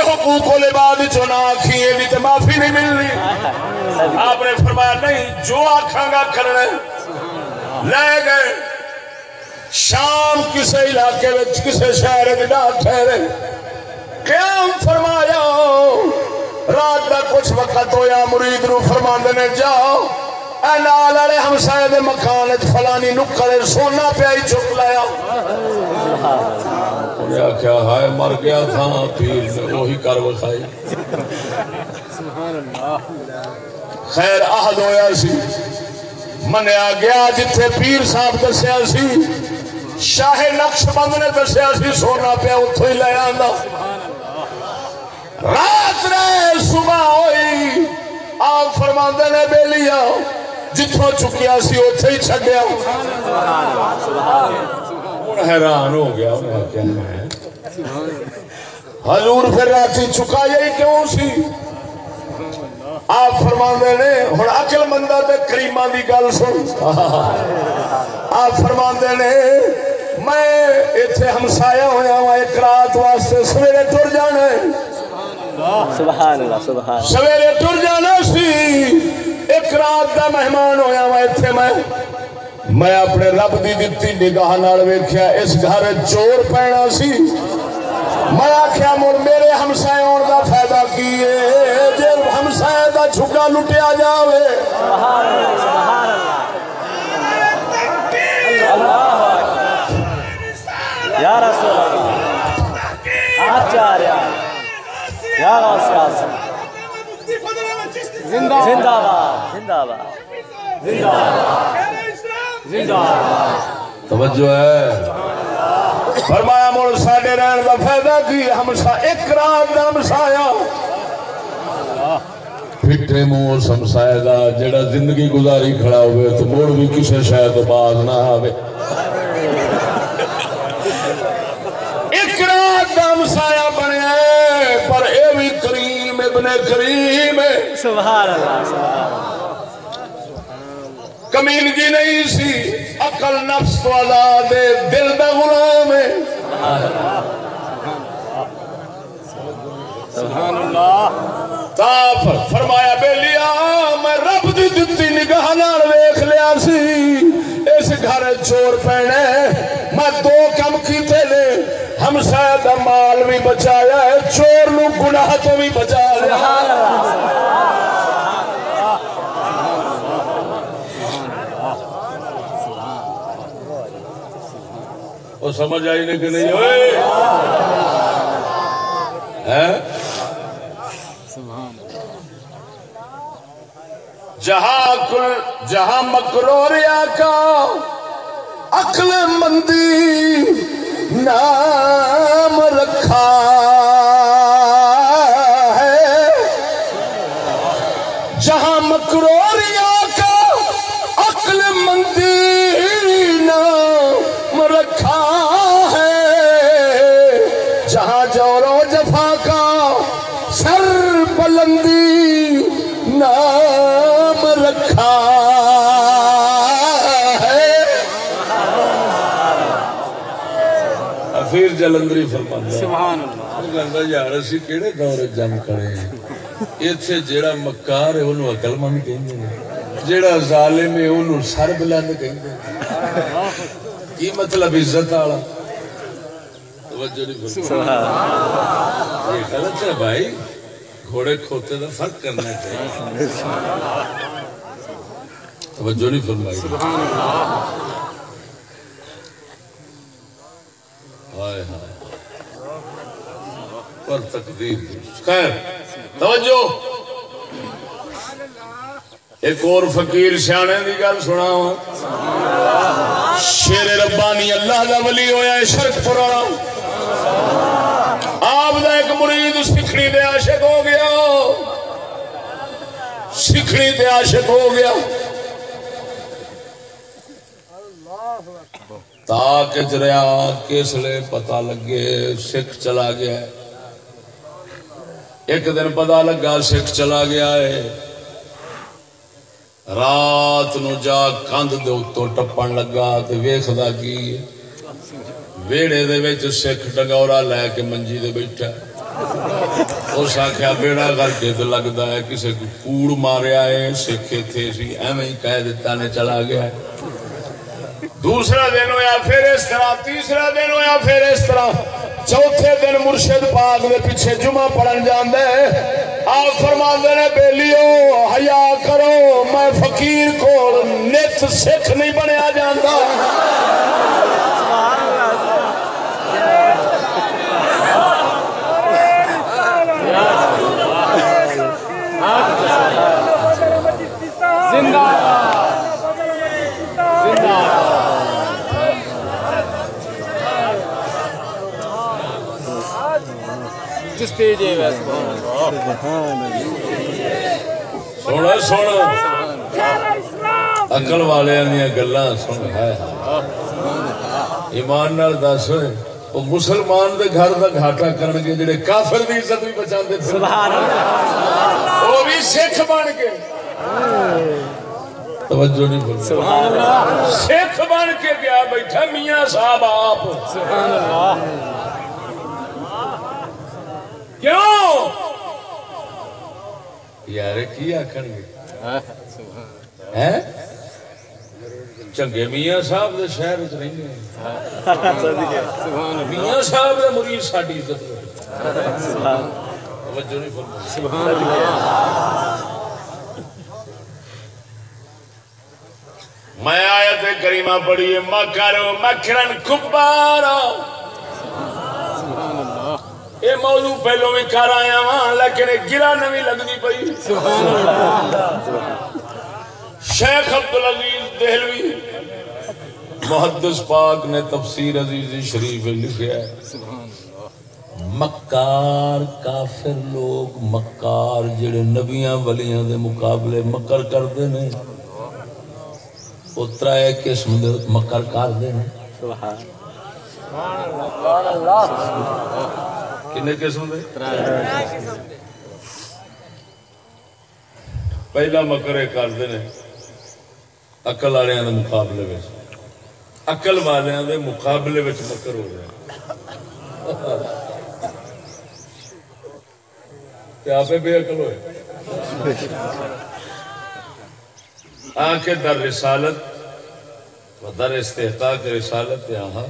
حقوق و لباد چ نہ آکھی یہ بھی تے معافی نہیں ملنی آپ نے فرمایا نہیں جو آکھاں گا کرنا لے گئے شام کسے علاقے وچ کسے شہر وچ نہ ٹھہرے قیام فرمایا۔ رات دا کچھ وقت ہویا مرید نو فرماندے نے جاؤ اے نال والے ہمسائے دے مکان فلانی نکڑے سونا پیا ہی چک لایا۔ کیا کیا ہائے مر گیا تھا پیر نے وہی کر وکھائی۔ خیر عہد ہویا سی۔ منیا گیا جتھے پیر صاحب دسیا سی۔ شاہ نقش بند نے دسیا سی سونا پیا اتو ہی لے آندا۔ رات رہے صبح ہوئی، آپ فرما نے بیلیا جتوں چکیا سی اتے ہی چڈیا ہوں حیران ہو گیا، میں حضور پھر رات چکا، یہی کیوں سی؟ آپ فرما نے ہوں اکل مندہ تے کریما دی گل سن۔ آپ فرما نے، میں اتنے ہمسایا ہوا وا ایک رات واسطے سویرے ٹر جانا ہے۔ سبحان اللہ سبحان سویرے ٹر جانا سی۔ ایک رات دا مہمان ہویا وا اتنے میں۔ میں اپنے رب دی دتی نگاہ نال ویکھیا اس گھر چور پینا سی۔ میں آخیا مڑ میرے ہمسائے آن دا فائدہ کی ہے؟ جے ہمسائے دا جھگا لٹیا جاوے۔ سبحان اللہ سبحان اللہ اللہ اکبر۔ یا رسول اللہ۔ آچاریا یا غوث اعظم زندہ زندہ باد۔ زندہ باد۔ خیر اسلام زندہ باد توجہ ہے۔ فرمایا مڑ ساڈے رہن دا فائدہ کی؟ ہمسا ایک رات دا ہمسایا پھٹے منہ اس دا، جڑا زندگی گزاری کھڑا ہوئے تو مڑ بھی کسے شاید باز نہ آوے ایک رات دا ہمسایا بنیا ہے، پر اے بھی کریم ابن کریم سبحان اللہ سبحان اللہ۔ کمینگی نہیں سی عقل نفس والا دے دل دا غلام ہے۔ سبحان اللہ۔ تا ف- فرمایا بے لیا میں رب دی دتی نگاہ نال ویکھ لیا سی۔ اس گھر چور پینے میں دو کم نے ہم شاید مال بھی بچایا ہے، چور نو گناہ تو بھی بچا لیا۔ وہ سمجھ آئی نہیں کہ نہیں؟ ہوئے ہیں جہاں کل، جہاں کا عقل مندی نام رکھا پھر جلندری فرماتا سبحان اللہ کہندا یار اسی کیڑے دور جنگ کرے ایتھے جیڑا مکار ہے اونوں عقل مند کہندے نے جیڑا ظالم ہے اونوں سر بلند کہندے نے کی مطلب عزت والا توجہ نہیں فرمائی یہ غلط ہے بھائی گھوڑے کھوتے کا فرق کرنا چاہیے توجہ نہیں فرمائی پر تقدیر۔ خیر، توجہ۔ ایک اور فقیر سیانے دی گل سنا شیر ربانی اللہ دا ولی ہویا ہے شرک پرانا آپ دا ایک مرید سکھنی دے عاشق ہو گیا۔ سکھنی تے عاشق ہو گیا۔ تاک چریا کس لے پتا لگے سکھ چلا گیا ہے ایک دن پتا لگا سکھ چلا گیا ہے رات نو جا کندھ دے اتوں ٹپن لگا تے ویکھدا کی ویڑے دے وچ سکھ ڈنگورا لے کے منجی دے بیٹھا اس آخیا بیڑا کر کے تو لگتا ہے کسی کو کوڑ ماریا ہے سکھ اتنے سی ایویں کہہ دیتا نے چلا گیا ہے دوسرا دن ہویا، پھر اس طرح، تیسرا دن ہویا، پھر اس طرح۔ چوتھے دن مرشد پاک دے پیچھے جمعہ پڑھن جاندے۔ آپ فرما نے، بیلیو، حیا کرو، میں فقیر کو نت سکھ نہیں بنیا جاندا۔ جس تیج ہے سونا سونا اکل والے گلا سن ہے ایمان نال دس وہ مسلمان دے گھر دا گھاٹا کرن گے جڑے کافر دی عزت بھی بچاندے پھر وہ بھی سکھ بن کے توجہ نہیں بول سکھ بن کے گیا بیٹھا میاں صاحب آپ سبحان اللہ کیوں؟ یار کی آخر گے؟ ہیں؟ چنگے میاں صاحب دے شہر وچ رہندے ہیں۔ سبحان اللہ۔ میاں صاحب دا مرید ساڈی عزت میں آیت کریمہ پڑھی مکرو مکرن کبارا سبحان یہ موضوع پہلو بھی کر آیا وا لیکن گرا نوی لگنی پئی۔ شیخ عبدالعزیز دہلوی، محدث پاک نے تفسیر عزیزی شریف میں لکھا ہے۔ مکار کافر لوگ مکار جڑے نبیاں ولیاں دے مقابلے مکر کرتے ہیں، وہ ترائے قسم دے مکر کرتے ہیں۔ کنے قسم دے پہلا مکر کرتے ہیں اقل والوں کے مقابلے میں اقل والوں کے مقابلے میں مکر ہو رہا ہے آپ بے عقل ہوئے آنکھ در رسالت در استحقاق رسالت یہاں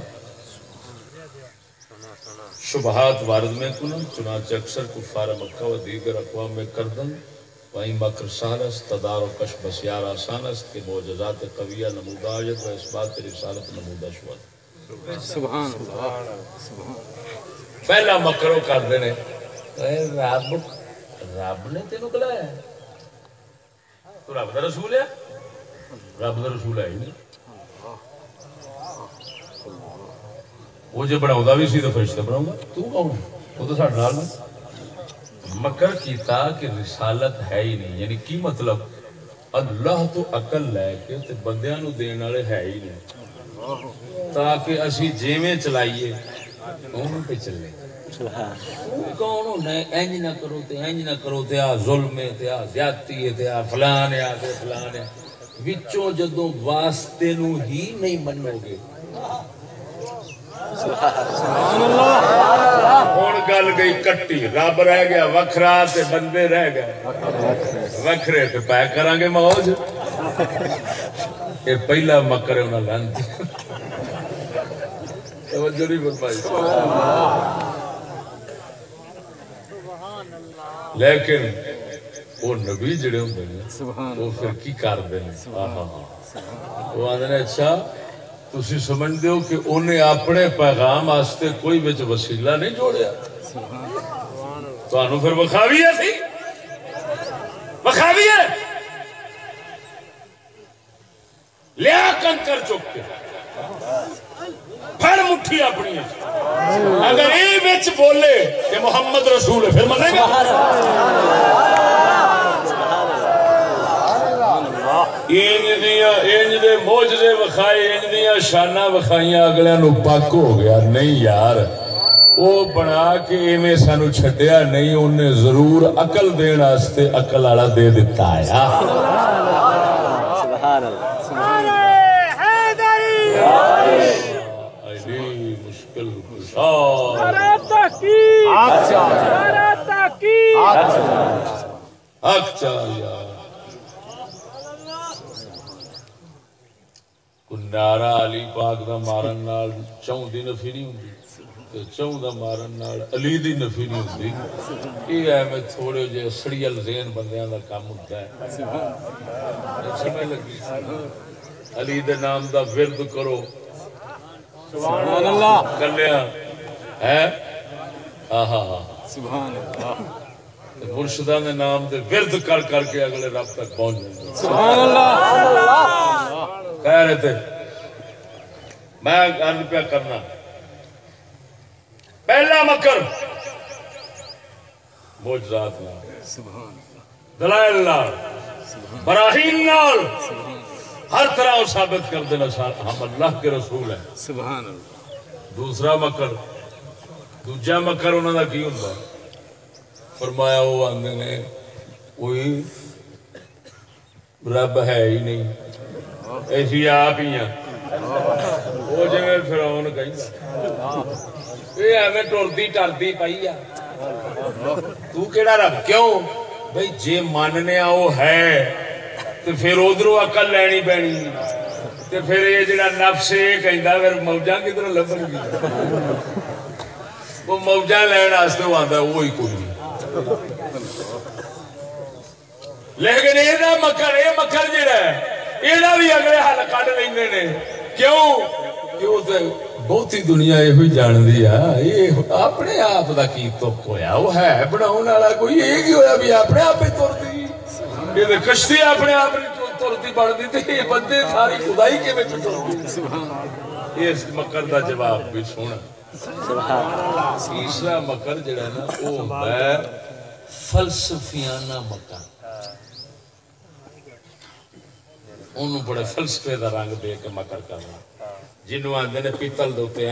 شبہات وارد میں کنن چنانچہ اکثر کفار مکہ و دیگر اقوام میں کردن وہیں مکر سہرس تدار و کش بسیار آسانس کے معجزات قویہ نمودہ آیت و اس بات رسالت نمودہ شوال سبحان اللہ. سبحان پہلا مکرو کر دینے. رب رب نے تینوں کلایا ہے. تو رب دا رسول ہے؟ رب دا رسول ہے ہی نہیں. وہ جے بناؤں بھی سی تو فرشتہ بناؤں گا۔ تو کون وہ تو ساڈے نال نہیں۔ مکر کیتا کہ رسالت ہے ہی نہیں یعنی کی مطلب؟ اللہ تو عقل لے کے تے بندیاں نو دین والے ہے ہی نہیں۔ تاکہ اسی جیویں چلائیے اونوں پہ چلے۔ کون ہونا انج نہ کرو تے انج نہ کرو تے آ ظلم تے آ زیادتی تے آ فلان ہے تے فلان ہے۔ وچوں جدوں واسطے نو ہی نہیں منو گے۔ ہوں گل گئی کٹی رب رہ گیا وکھرا تے بندے رہ گئے وکھرے تے پے کران گے موج یہ پہلا مکر ہے انہاں لانتی توجہ نہیں فرمائی لیکن وہ نبی جڑے ہوندے نے سبحان وہ پھر کی کرتے ہیں وہ آدھے اچھا تھی سمجھتے ہو کہ انہیں اپنے پیغام واسطے کوئی بچ وسیلہ نہیں جوڑیا؟ تو پھر وکھاوی ہے سی؟ وکھاوی ہے! لیا کنکر چک کے۔ پھر مٹھی اپنی اگر یہ بچ بولے کہ محمد رسول ہے، پھر منے گا؟ انج دیاں انج دے موجزے وکھائے انج دیاں شاناں وکھائیاں اگلیاں نو پک ہو گیا نہیں یار او بنا کے ایویں سانو چھڈیا نہیں اونے ضرور عقل دین واسطے عقل والا دے دیتا ہے سبحان اللہ مشکل کشا حق چاہ یار نارا علی پاک دا مارن نال چوں دی نفی نہیں ہوندی چوں دا مارن نال علی دی نفی نہیں ہوندی یہ ایویں تھوڑے جے سڑیل ذہن بندیاں دا کام ہوندا ہے سمجھ لگی علی دے نام دا ورد کرو سبحان اللہ کلیا ہے آہا سبحان اللہ مرشدہ نے نام دے ورد کر کر کے اگلے رب تک پہنچ جائیں سبحان اللہ! کہہ رہے تھے میں گل پیا کرنا۔ پہلا مکر۔ موجزات نال۔ سبحان دلائل نال۔ براہین نال۔ ہر طرح وہ ثابت کر دینا ہم اللہ کے رسول ہیں۔ سبحان اللہ۔ دوسرا مکر۔ دوجا مکر انہوں کا کی ہوں فرمایا، وہ آدھے نے، کوئی رب ہے ہی نہیں۔ ایسی آپ ہی ہیں۔ وہ جی فراؤن کہ یہ ایویں ٹرتی ٹرتی پی آ تو کیڑا رب کیوں؟ بھائی جے ماننے وہ ہے، تو پھر ادھر اقل لینی پینی۔ تے پھر یہ جڑا نفس یہ کہندا پھر موجاں کدھر لبن گی؟ وہ موجاں لین واسطے وہ آندا وہی کوئی نہیں۔ لیکن یہ مکر یہ مکر جڑا ہے یہ بھی اگلے حل کڈ لیندے نے۔ کیوں؟ کہ تے بہتی دنیا یہ ہوئی جاندی ہے یہ اپنے آپ دا کی تک ہویا؟ وہ ہے بناؤن والا کوئی یہ کی ہویا بھی اپنے آپ ہی ترتی یہ تے کشتی اپنے آپ ہی ترتی بنتی تے یہ بندے ساری خدائی کے وچ ترتی اس مکر دا جواب بھی سن تیسرا مکر جڑا نا، وہ ہوندا ہے فلسفیانہ مکر انہوں بڑے فلسفے دا رنگ دے کے مکر کرنا۔ جنوں آندے نے پیتل دے اوتے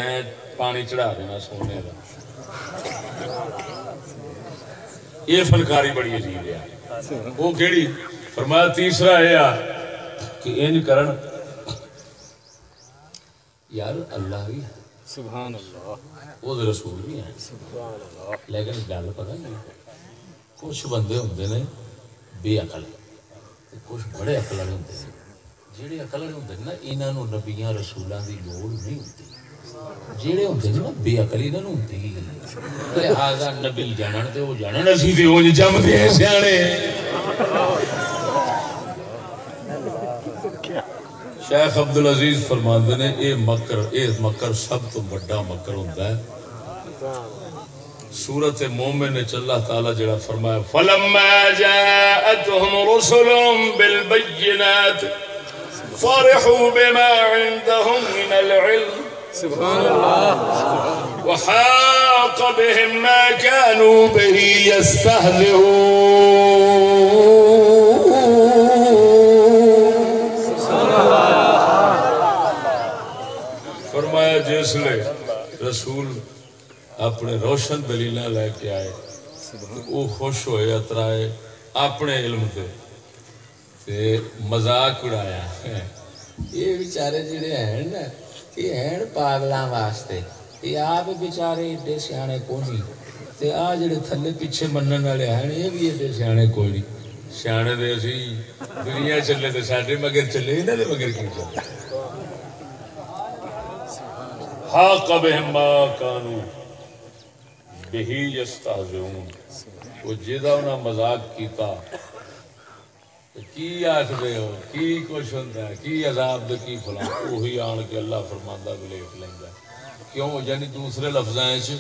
پانی چڑھا دینا سونے دا۔ یہ فنکاری بڑی عجیب ہے۔ وہ کیڑی؟ فرمایا تیسرا یہ کہ انج کرن۔ یار اللہ بھی ہے۔ سبحان اللہ۔ وہ رسول بھی ہیں۔ سبحان اللہ۔ لیکن گل پتا نہیں۔ کچھ بندے ہوندے نے بے عقل۔ کچھ بڑے عقل والے ہوندے ہیں جڑے والے ہوندے نا انہاں نو نبیاں رسولاں دی لوڑ نہیں ہوتی جڑے ہوندے نا بے عقل انہاں ہوتی ہوندی۔ لہذا نبی جانن تے او جانن شیخ عبد العزیز فرماندے نے اے مکر اے مکر سب تو بڑا مکر ہوتا ہے۔ سورت مومن نے اللہ تعالی جڑا فرمایا فلما جاءتهم رسلهم بالبينات فرحوا بما عندهم من العلم سبحان الله وحاق بهم ما كانوا به يستهزئون۔ رسول اپنے روشن دلیل لے کے آئے وہ خوش ہوئے اترائے اپنے علم دے تے مذاق اڑایا۔ یہ بیچارے جڑے ہیں نا یہ ہیں پاگلاں واسطے۔ یہ آپ بیچارے ایڈے سیانے کو نہیں تے آ جڑے تھلے پیچھے منن والے ہیں یہ بھی ایڈے سیانے کوئی نہیں۔ سیانے دے اسی دنیا چلے تے ساڈے مگر چلے انہاں دے مگر کیوں چلے؟ حاق بهم ما كانوا به يستهزئون وہ جدا انہاں مذاق کیتا۔ تے کی آخدے ہو؟ کی کچھ ہوندا ہے؟ کی عذاب دے کی فلاں؟ وہی آن کے اللہ فرماندا لیندا کیوں؟ یعنی دوسرے لفظاں وچ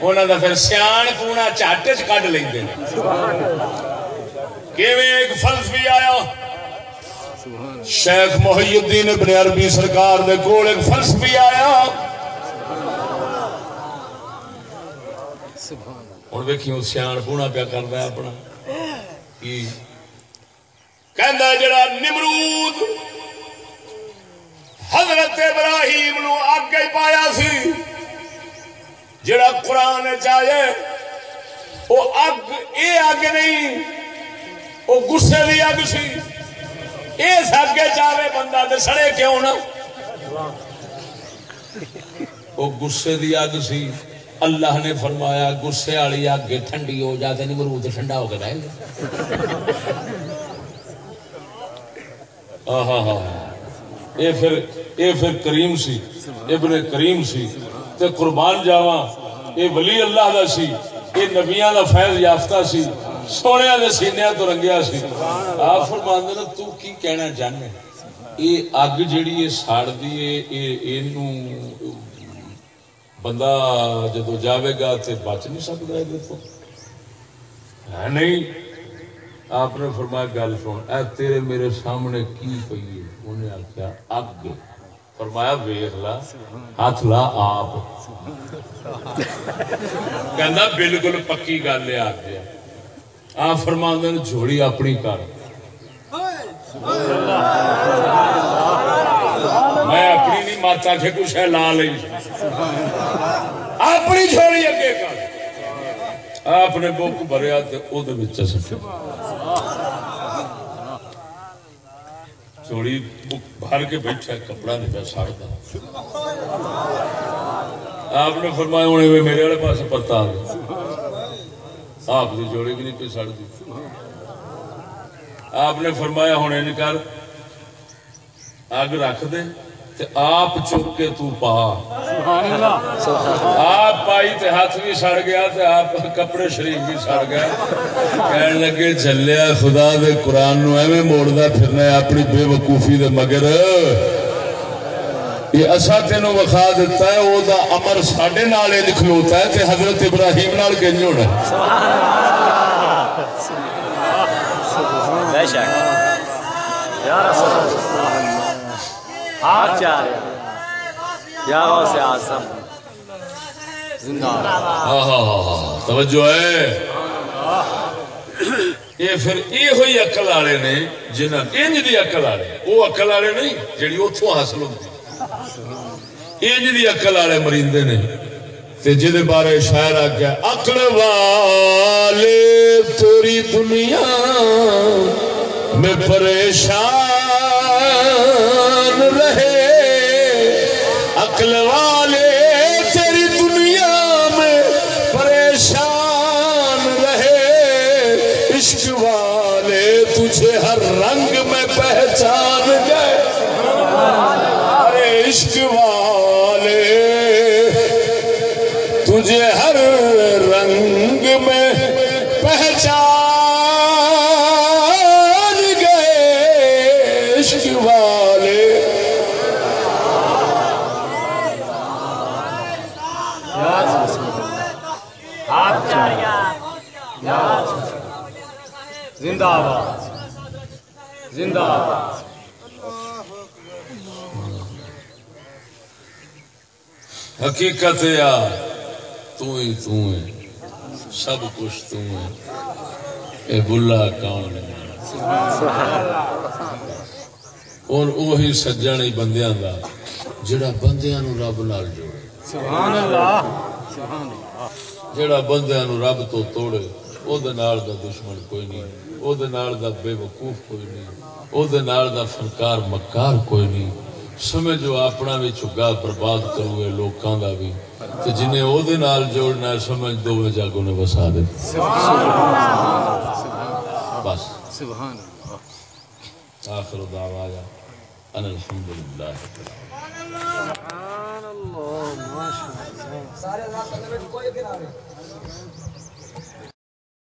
انہاں دا پھر سیاਣ پونا چھٹ وچ کڈ لیندے ایک فلسفی آیا شیخ محی الدین ابن عربی سرکار دے کول ایک فلسفی آیا سبحان ہن ویکھیو سیاਣ پونا پیا کردا ہے اپنا کہندا جڑا نمرود حضرت ابراہیم نو اگ پایا سی جڑا قرآن چاہے وہ اگ، اے اگ نہیں، وہ غصے دی اگ سی۔ اس اگے چاہے بندہ تے سڑے کیوں نہ؟ وہ غصے دی اگ سی۔ اللہ نے فرمایا، غصے والی اگ ٹھنڈی ہو جاتے نہیں مرود ٹھنڈا ہو کے رہے گا ہاں ہاں اے پھر اے پھر کریم سی، ابن کریم سی۔ تے قربان جاواں۔ اے ولی اللہ دا سی، اے نبیاں دا فیض یافتہ سی سونیا دے سینیاں تو رنگیا سی۔ آپ فرماندے نے، تو کی کہنا چاہنے اے اگ جیڑی اے ساڑ دی اے اے اینو بندہ جدو جاوے گا تے بچ نہیں سکتا ہے تو نہیں؟ آپ نے فرمایا، گل سن۔ اے تیرے میرے سامنے کی پئی ہے انہیں آخیا اگ۔ فرمایا ویخ لا، ہاتھ لا آپ۔ کہنا بالکل پکی گل ہے آ۔ گیا آپ فرما نے جوڑی اپنی کر۔ میں اپنی نہیں ماتا کے کچھ ہے، لا لی اپنی جوڑی اگے کر۔ آپ نے بک بھریا تے او دے وچ سٹیا چوڑی بھر کے بیٹھا کپڑا نہیں پہ ساڑتا آپ نے فرمایا ہونے میں میرے والے پاس پتا آپ کی جوڑی بھی نہیں پہ سڑتی آپ نے فرمایا ہونے نکل اگ رکھ دے تے آپ چک کے تو پا۔ سبحان اللہ آپ پائی تے ہاتھ بھی سڑ گیا تے آپ کپڑے شریف بھی سڑ گئے کہنے لگے چلیا خدا دے قرآن نو ایویں موڑدا پھرنا ہے اپنی بے وقوفی دے مگر۔ یہ اسا تینوں وکھا دیتا ہے او دا امر ساڈے نال اے لکھلوتا ہے تے حضرت ابراہیم نال کنج ہونا ہے۔ بے شک۔ یا رسول اللہ۔ حق چاہ یا غوث اعظم۔ زندہ۔ ہاں، ہاں، ہاں، توجہ ہے۔ یہ پھر یہ ہوئی اکل والے نے جنہ انج دی اکل والے۔ وہ اکل والے نہیں جڑی اتوں حاصل ہوتی انج دی اکل والے مریندے نے۔ تے بارے شاعر آ گیا اکل والے، تیری دنیا میں پریشان حقیقت یا تو ہی تو ہے سب کچھ تو ہے اے بلا کون ہے؟ اور وہی سجن ہی بندیاں دا جڑا بندیاں نو رب نال جوڑے۔ سبحان اللہ۔ سبحان اللہ جڑا بندیاں نو رب تو توڑے او دے نال دا دشمن کوئی نہیں او دے نال دا بے وقوف کوئی نہیں او دے نال دا فنکار مکار کوئی نہیں۔ سمجھو اپنا بھی چگا برباد کروے لوکاں دا بھی۔ تے جنہیں او دے نال جوڑنا ہے سمجھ دو میں جاگوں نے وسا دے۔ بس۔ سبحان اللہ آخر دعوانا ان الحمدللہ سبحان اللہ ماشاء اللہ